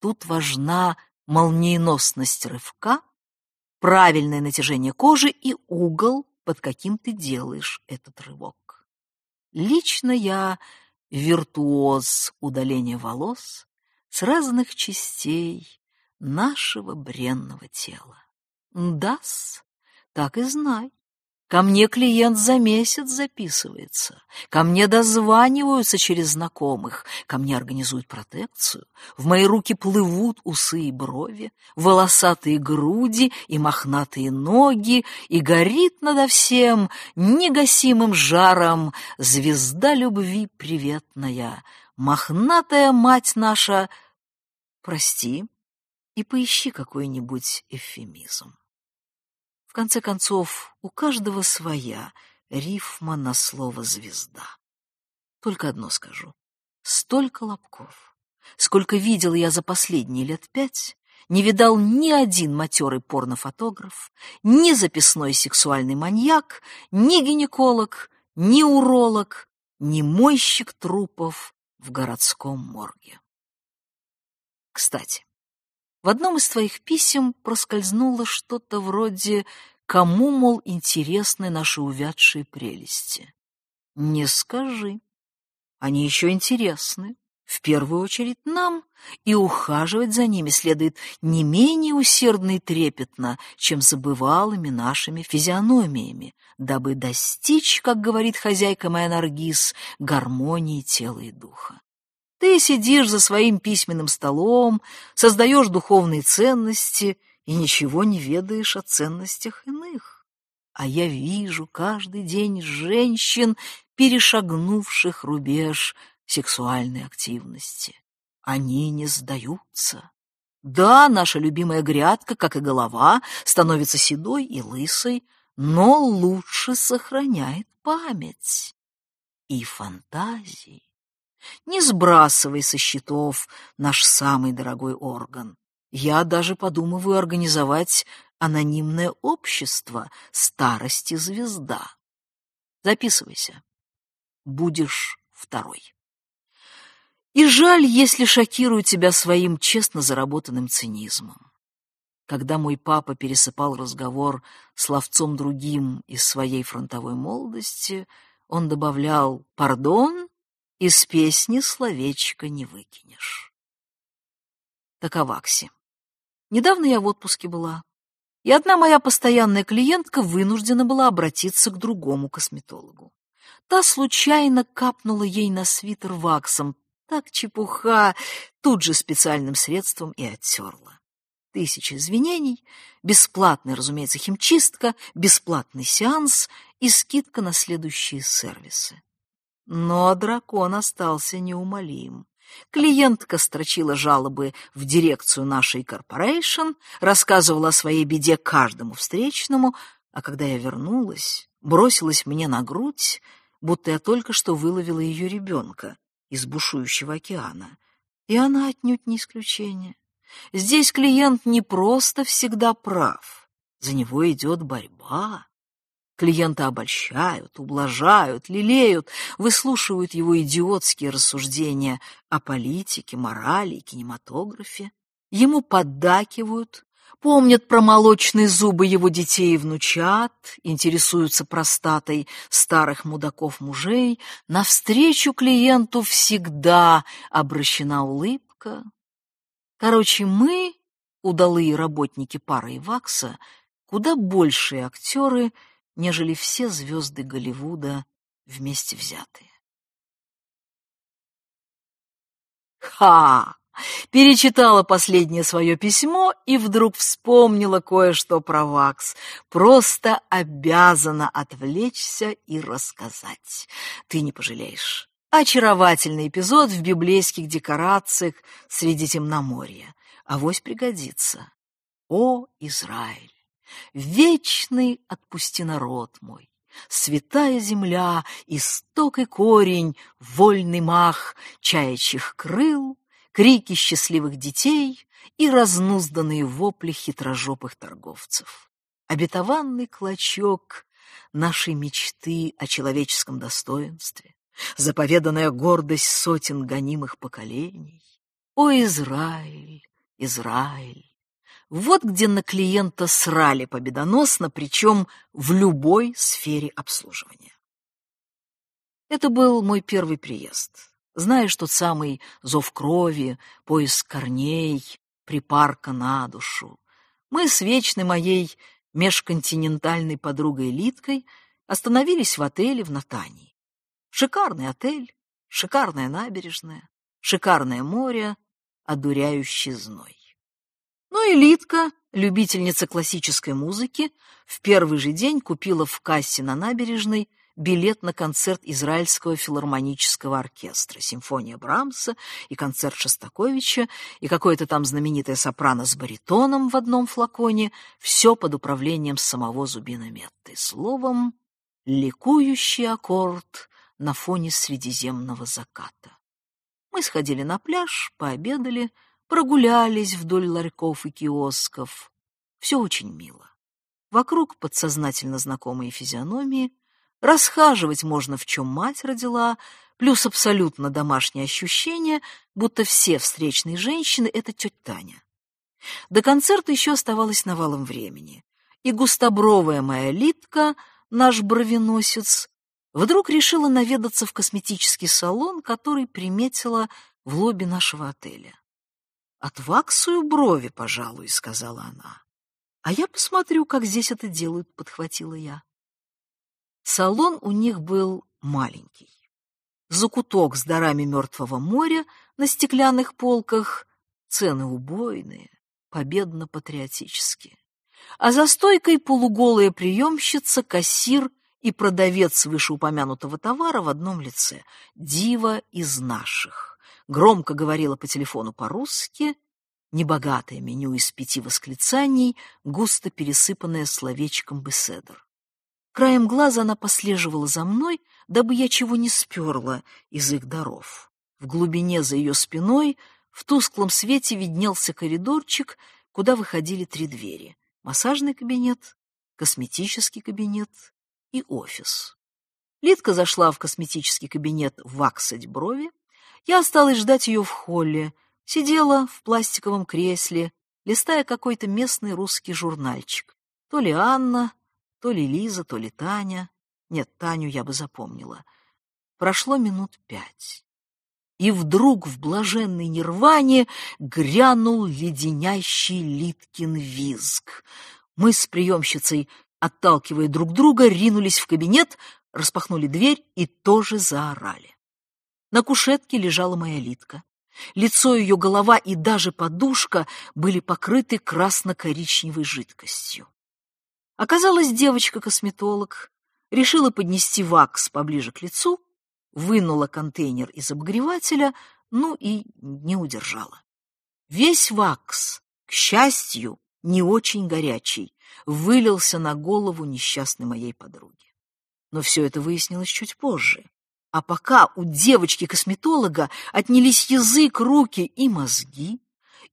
Тут важна молниеносность рывка, правильное натяжение кожи и угол, под каким ты делаешь этот рывок. Лично я виртуоз удаления волос, с разных частей нашего бренного тела. Дас, так и знай. Ко мне клиент за месяц записывается, ко мне дозваниваются через знакомых, ко мне организуют протекцию, в мои руки плывут усы и брови, волосатые груди и мохнатые ноги, и горит надо всем негасимым жаром звезда любви приветная, мохнатая мать наша, прости, и поищи какой-нибудь эвфемизм. В конце концов, у каждого своя рифма на слово «звезда». Только одно скажу. Столько лобков, сколько видел я за последние лет пять, не видал ни один матерый порнофотограф, ни записной сексуальный маньяк, ни гинеколог, ни уролог, ни мойщик трупов в городском морге. Кстати, в одном из твоих писем проскользнуло что-то вроде «Кому, мол, интересны наши увядшие прелести?» Не скажи. Они еще интересны. В первую очередь нам, и ухаживать за ними следует не менее усердно и трепетно, чем за бывалыми нашими физиономиями, дабы достичь, как говорит хозяйка моя Наргиз, гармонии тела и духа. Ты сидишь за своим письменным столом, создаешь духовные ценности и ничего не ведаешь о ценностях иных. А я вижу каждый день женщин, перешагнувших рубеж сексуальной активности. Они не сдаются. Да, наша любимая грядка, как и голова, становится седой и лысой, но лучше сохраняет память и фантазии. Не сбрасывай со счетов наш самый дорогой орган. Я даже подумываю организовать анонимное общество старости звезда. Записывайся. Будешь второй. И жаль, если шокирую тебя своим честно заработанным цинизмом. Когда мой папа пересыпал разговор словцом другим из своей фронтовой молодости, он добавлял «Пардон, из песни словечко не выкинешь. Таковакси. Недавно я в отпуске была, и одна моя постоянная клиентка вынуждена была обратиться к другому косметологу. Та случайно капнула ей на свитер ваксом, так чепуха, тут же специальным средством и оттерла. Тысячи извинений, бесплатная, разумеется, химчистка, бесплатный сеанс и скидка на следующие сервисы. Но дракон остался неумолим. Клиентка строчила жалобы в дирекцию нашей корпорейшн, рассказывала о своей беде каждому встречному, а когда я вернулась, бросилась мне на грудь, будто я только что выловила ее ребенка из бушующего океана. И она отнюдь не исключение. Здесь клиент не просто всегда прав, за него идет борьба. Клиента обольщают, ублажают, лелеют, выслушивают его идиотские рассуждения о политике, морали и кинематографе. Ему поддакивают, помнят про молочные зубы его детей и внучат, интересуются простатой старых мудаков-мужей. Навстречу клиенту всегда обращена улыбка. Короче, мы, удалые работники пары и вакса, куда большие актеры — нежели все звезды Голливуда вместе взятые. Ха! Перечитала последнее свое письмо и вдруг вспомнила кое-что про Вакс. Просто обязана отвлечься и рассказать. Ты не пожалеешь. Очаровательный эпизод в библейских декорациях среди темноморья. Авось пригодится. О, Израиль! Вечный отпусти народ мой, Святая земля, исток и корень, Вольный мах чаячьих крыл, Крики счастливых детей И разнузданные вопли хитрожопых торговцев. Обетованный клочок нашей мечты о человеческом достоинстве, Заповеданная гордость сотен гонимых поколений. О, Израиль, Израиль! Вот где на клиента срали победоносно, причем в любой сфере обслуживания. Это был мой первый приезд. Знаешь, тот самый зов крови, поиск корней, припарка на душу. Мы с вечной моей межконтинентальной подругой Литкой остановились в отеле в Натании. Шикарный отель, шикарная набережная, шикарное море, одуряющий зной. Ну и Литка, любительница классической музыки, в первый же день купила в кассе на набережной билет на концерт Израильского филармонического оркестра, симфония Брамса и концерт Шостаковича, и какое-то там знаменитое сопрано с баритоном в одном флаконе, все под управлением самого Зубина Метты. Словом, ликующий аккорд на фоне средиземного заката. Мы сходили на пляж, пообедали, прогулялись вдоль ларьков и киосков. Все очень мило. Вокруг подсознательно знакомые физиономии, расхаживать можно в чем мать родила, плюс абсолютно домашнее ощущение, будто все встречные женщины — это тетя Таня. До концерта еще оставалось навалом времени, и густобровая моя Литка, наш бровеносец, вдруг решила наведаться в косметический салон, который приметила в лобби нашего отеля. «Отваксую брови, пожалуй», — сказала она. «А я посмотрю, как здесь это делают», — подхватила я. Салон у них был маленький. Закуток с дарами Мертвого моря на стеклянных полках, цены убойные, победно-патриотические. А за стойкой полуголая приемщица, кассир и продавец вышеупомянутого товара в одном лице. Дива из наших. Громко говорила по телефону по-русски, небогатое меню из пяти восклицаний, густо пересыпанное словечком беседер. Краем глаза она послеживала за мной, дабы я чего не сперла из их даров. В глубине за ее спиной в тусклом свете виднелся коридорчик, куда выходили три двери. Массажный кабинет, косметический кабинет и офис. Лидка зашла в косметический кабинет ваксать брови. Я осталась ждать ее в холле, сидела в пластиковом кресле, листая какой-то местный русский журнальчик. То ли Анна, то ли Лиза, то ли Таня. Нет, Таню я бы запомнила. Прошло минут пять. И вдруг в блаженной нирване грянул леденящий Литкин визг. Мы с приемщицей отталкивая друг друга, ринулись в кабинет, распахнули дверь и тоже заорали. На кушетке лежала моя Литка. Лицо ее, голова и даже подушка были покрыты красно-коричневой жидкостью. Оказалось, девочка-косметолог решила поднести вакс поближе к лицу, вынула контейнер из обогревателя, ну и не удержала. Весь вакс, к счастью, не очень горячий, вылился на голову несчастной моей подруги. Но все это выяснилось чуть позже. А пока у девочки-косметолога отнялись язык, руки и мозги,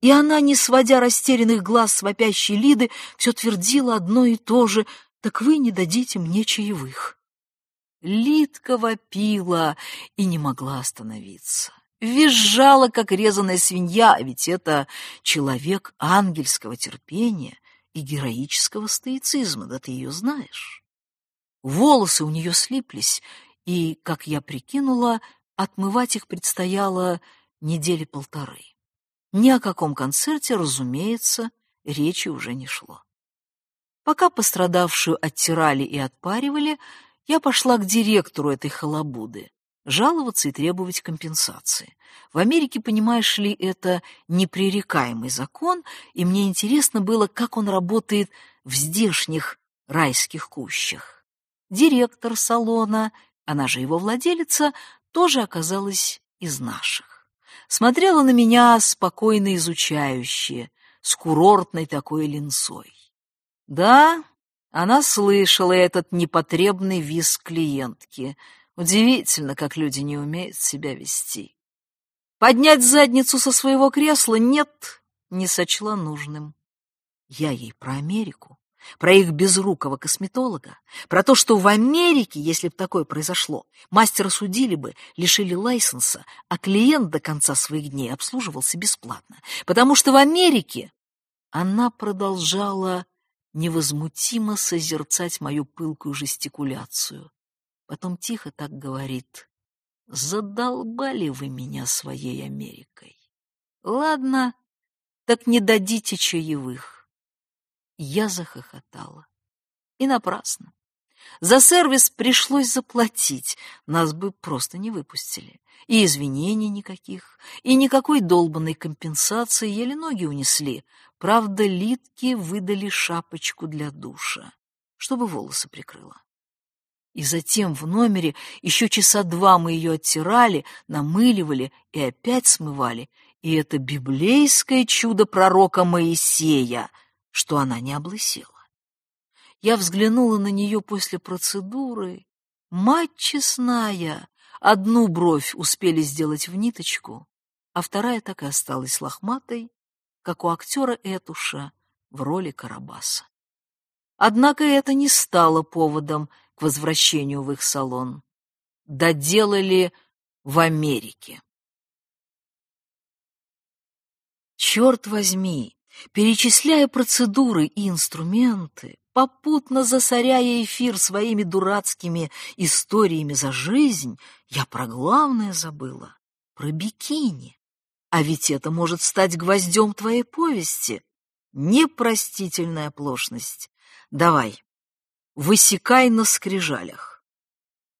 и она, не сводя растерянных глаз с вопящей Лиды, все твердила одно и то же «Так вы не дадите мне чаевых». Лидка вопила и не могла остановиться визжала, как резаная свинья, а ведь это человек ангельского терпения и героического стоицизма, да ты ее знаешь. Волосы у нее слиплись, и, как я прикинула, отмывать их предстояло недели полторы. Ни о каком концерте, разумеется, речи уже не шло. Пока пострадавшую оттирали и отпаривали, я пошла к директору этой халабуды жаловаться и требовать компенсации. В Америке, понимаешь ли, это непререкаемый закон, и мне интересно было, как он работает в здешних райских кущах. Директор салона, она же его владелица, тоже оказалась из наших. Смотрела на меня спокойно изучающе, с курортной такой линцой. Да, она слышала этот непотребный визг клиентки — Удивительно, как люди не умеют себя вести. Поднять задницу со своего кресла нет, не сочла нужным. Я ей про Америку, про их безрукого косметолога, про то, что в Америке, если бы такое произошло, мастера судили бы, лишили лайсенса, а клиент до конца своих дней обслуживался бесплатно, потому что в Америке она продолжала невозмутимо созерцать мою пылкую жестикуляцию. Потом тихо так говорит. Задолбали вы меня своей Америкой. Ладно, так не дадите чаевых. Я захохотала. И напрасно. За сервис пришлось заплатить, нас бы просто не выпустили. И извинений никаких, и никакой долбанной компенсации еле ноги унесли. Правда, Литке выдали шапочку для душа, чтобы волосы прикрыла. И затем в номере еще часа два мы ее оттирали, намыливали и опять смывали. И это библейское чудо пророка Моисея, что она не облысела. Я взглянула на нее после процедуры. Мать честная, одну бровь успели сделать в ниточку, а вторая так и осталась лохматой, как у актера Этуша в роли Карабаса. Однако это не стало поводом к возвращению в их салон. Доделали в Америке. Черт возьми, перечисляя процедуры и инструменты, попутно засоряя эфир своими дурацкими историями за жизнь, я про главное забыла, про бикини. А ведь это может стать гвоздем твоей повести. Непростительная оплошность. Давай, высекай на скрижалях.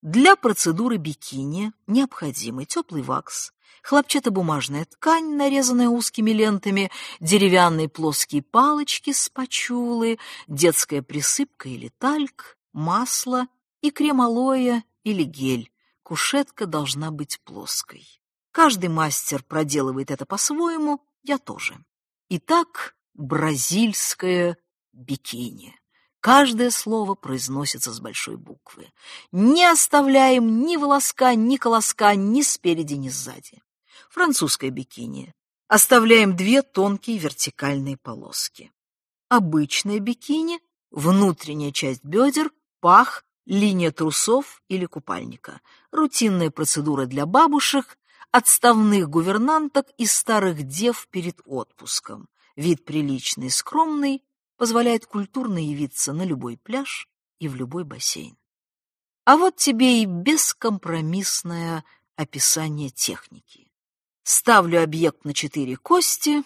Для процедуры бикини необходимы теплый вакс, хлопчатобумажная ткань, нарезанная узкими лентами, деревянные плоские палочки с пачулы, детская присыпка или тальк, масло и крем алоэ или гель. Кушетка должна быть плоской. Каждый мастер проделывает это по-своему, я тоже. Итак, бразильское бикини. Каждое слово произносится с большой буквы. Не оставляем ни волоска, ни колоска ни спереди, ни сзади. Французское бикини. Оставляем две тонкие вертикальные полоски. Обычное бикини – внутренняя часть бедер, пах, линия трусов или купальника. Рутинная процедура для бабушек, отставных гувернанток и старых дев перед отпуском. Вид приличный скромный позволяет культурно явиться на любой пляж и в любой бассейн. А вот тебе и бескомпромиссное описание техники. Ставлю объект на четыре кости.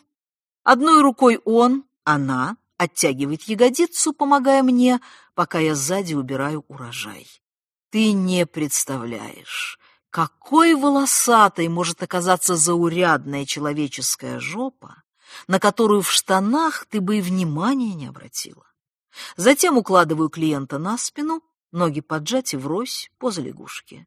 Одной рукой он, она, оттягивает ягодицу, помогая мне, пока я сзади убираю урожай. Ты не представляешь, какой волосатой может оказаться заурядная человеческая жопа, на которую в штанах ты бы и внимания не обратила. Затем укладываю клиента на спину, ноги поджать и врозь, поза лягушки.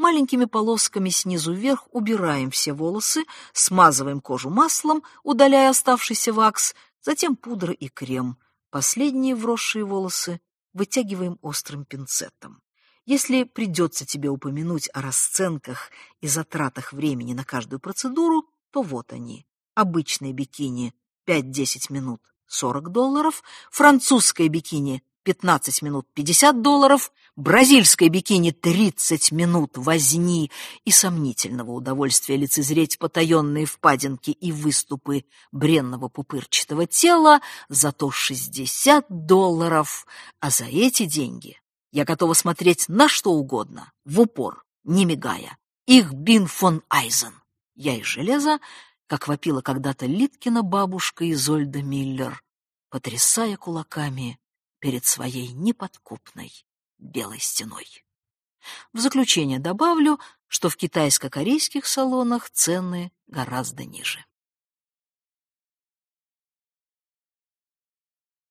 Маленькими полосками снизу вверх убираем все волосы, смазываем кожу маслом, удаляя оставшийся вакс, затем пудра и крем. Последние вросшие волосы вытягиваем острым пинцетом. Если придется тебе упомянуть о расценках и затратах времени на каждую процедуру, то вот они. Обычное бикини 5-10 минут 40 долларов, французское бикини 15 минут 50 долларов, бразильское бикини 30 минут возни и сомнительного удовольствия лицезреть потаенные впадинки и выступы бренного пупырчатого тела, зато 60 долларов, а за эти деньги я готова смотреть на что угодно, в упор, не мигая. Их бин фон Айзен. Я из железа, как вопила когда-то Литкина бабушка Изольда Миллер, потрясая кулаками перед своей неподкупной белой стеной. В заключение добавлю, что в китайско-корейских салонах цены гораздо ниже.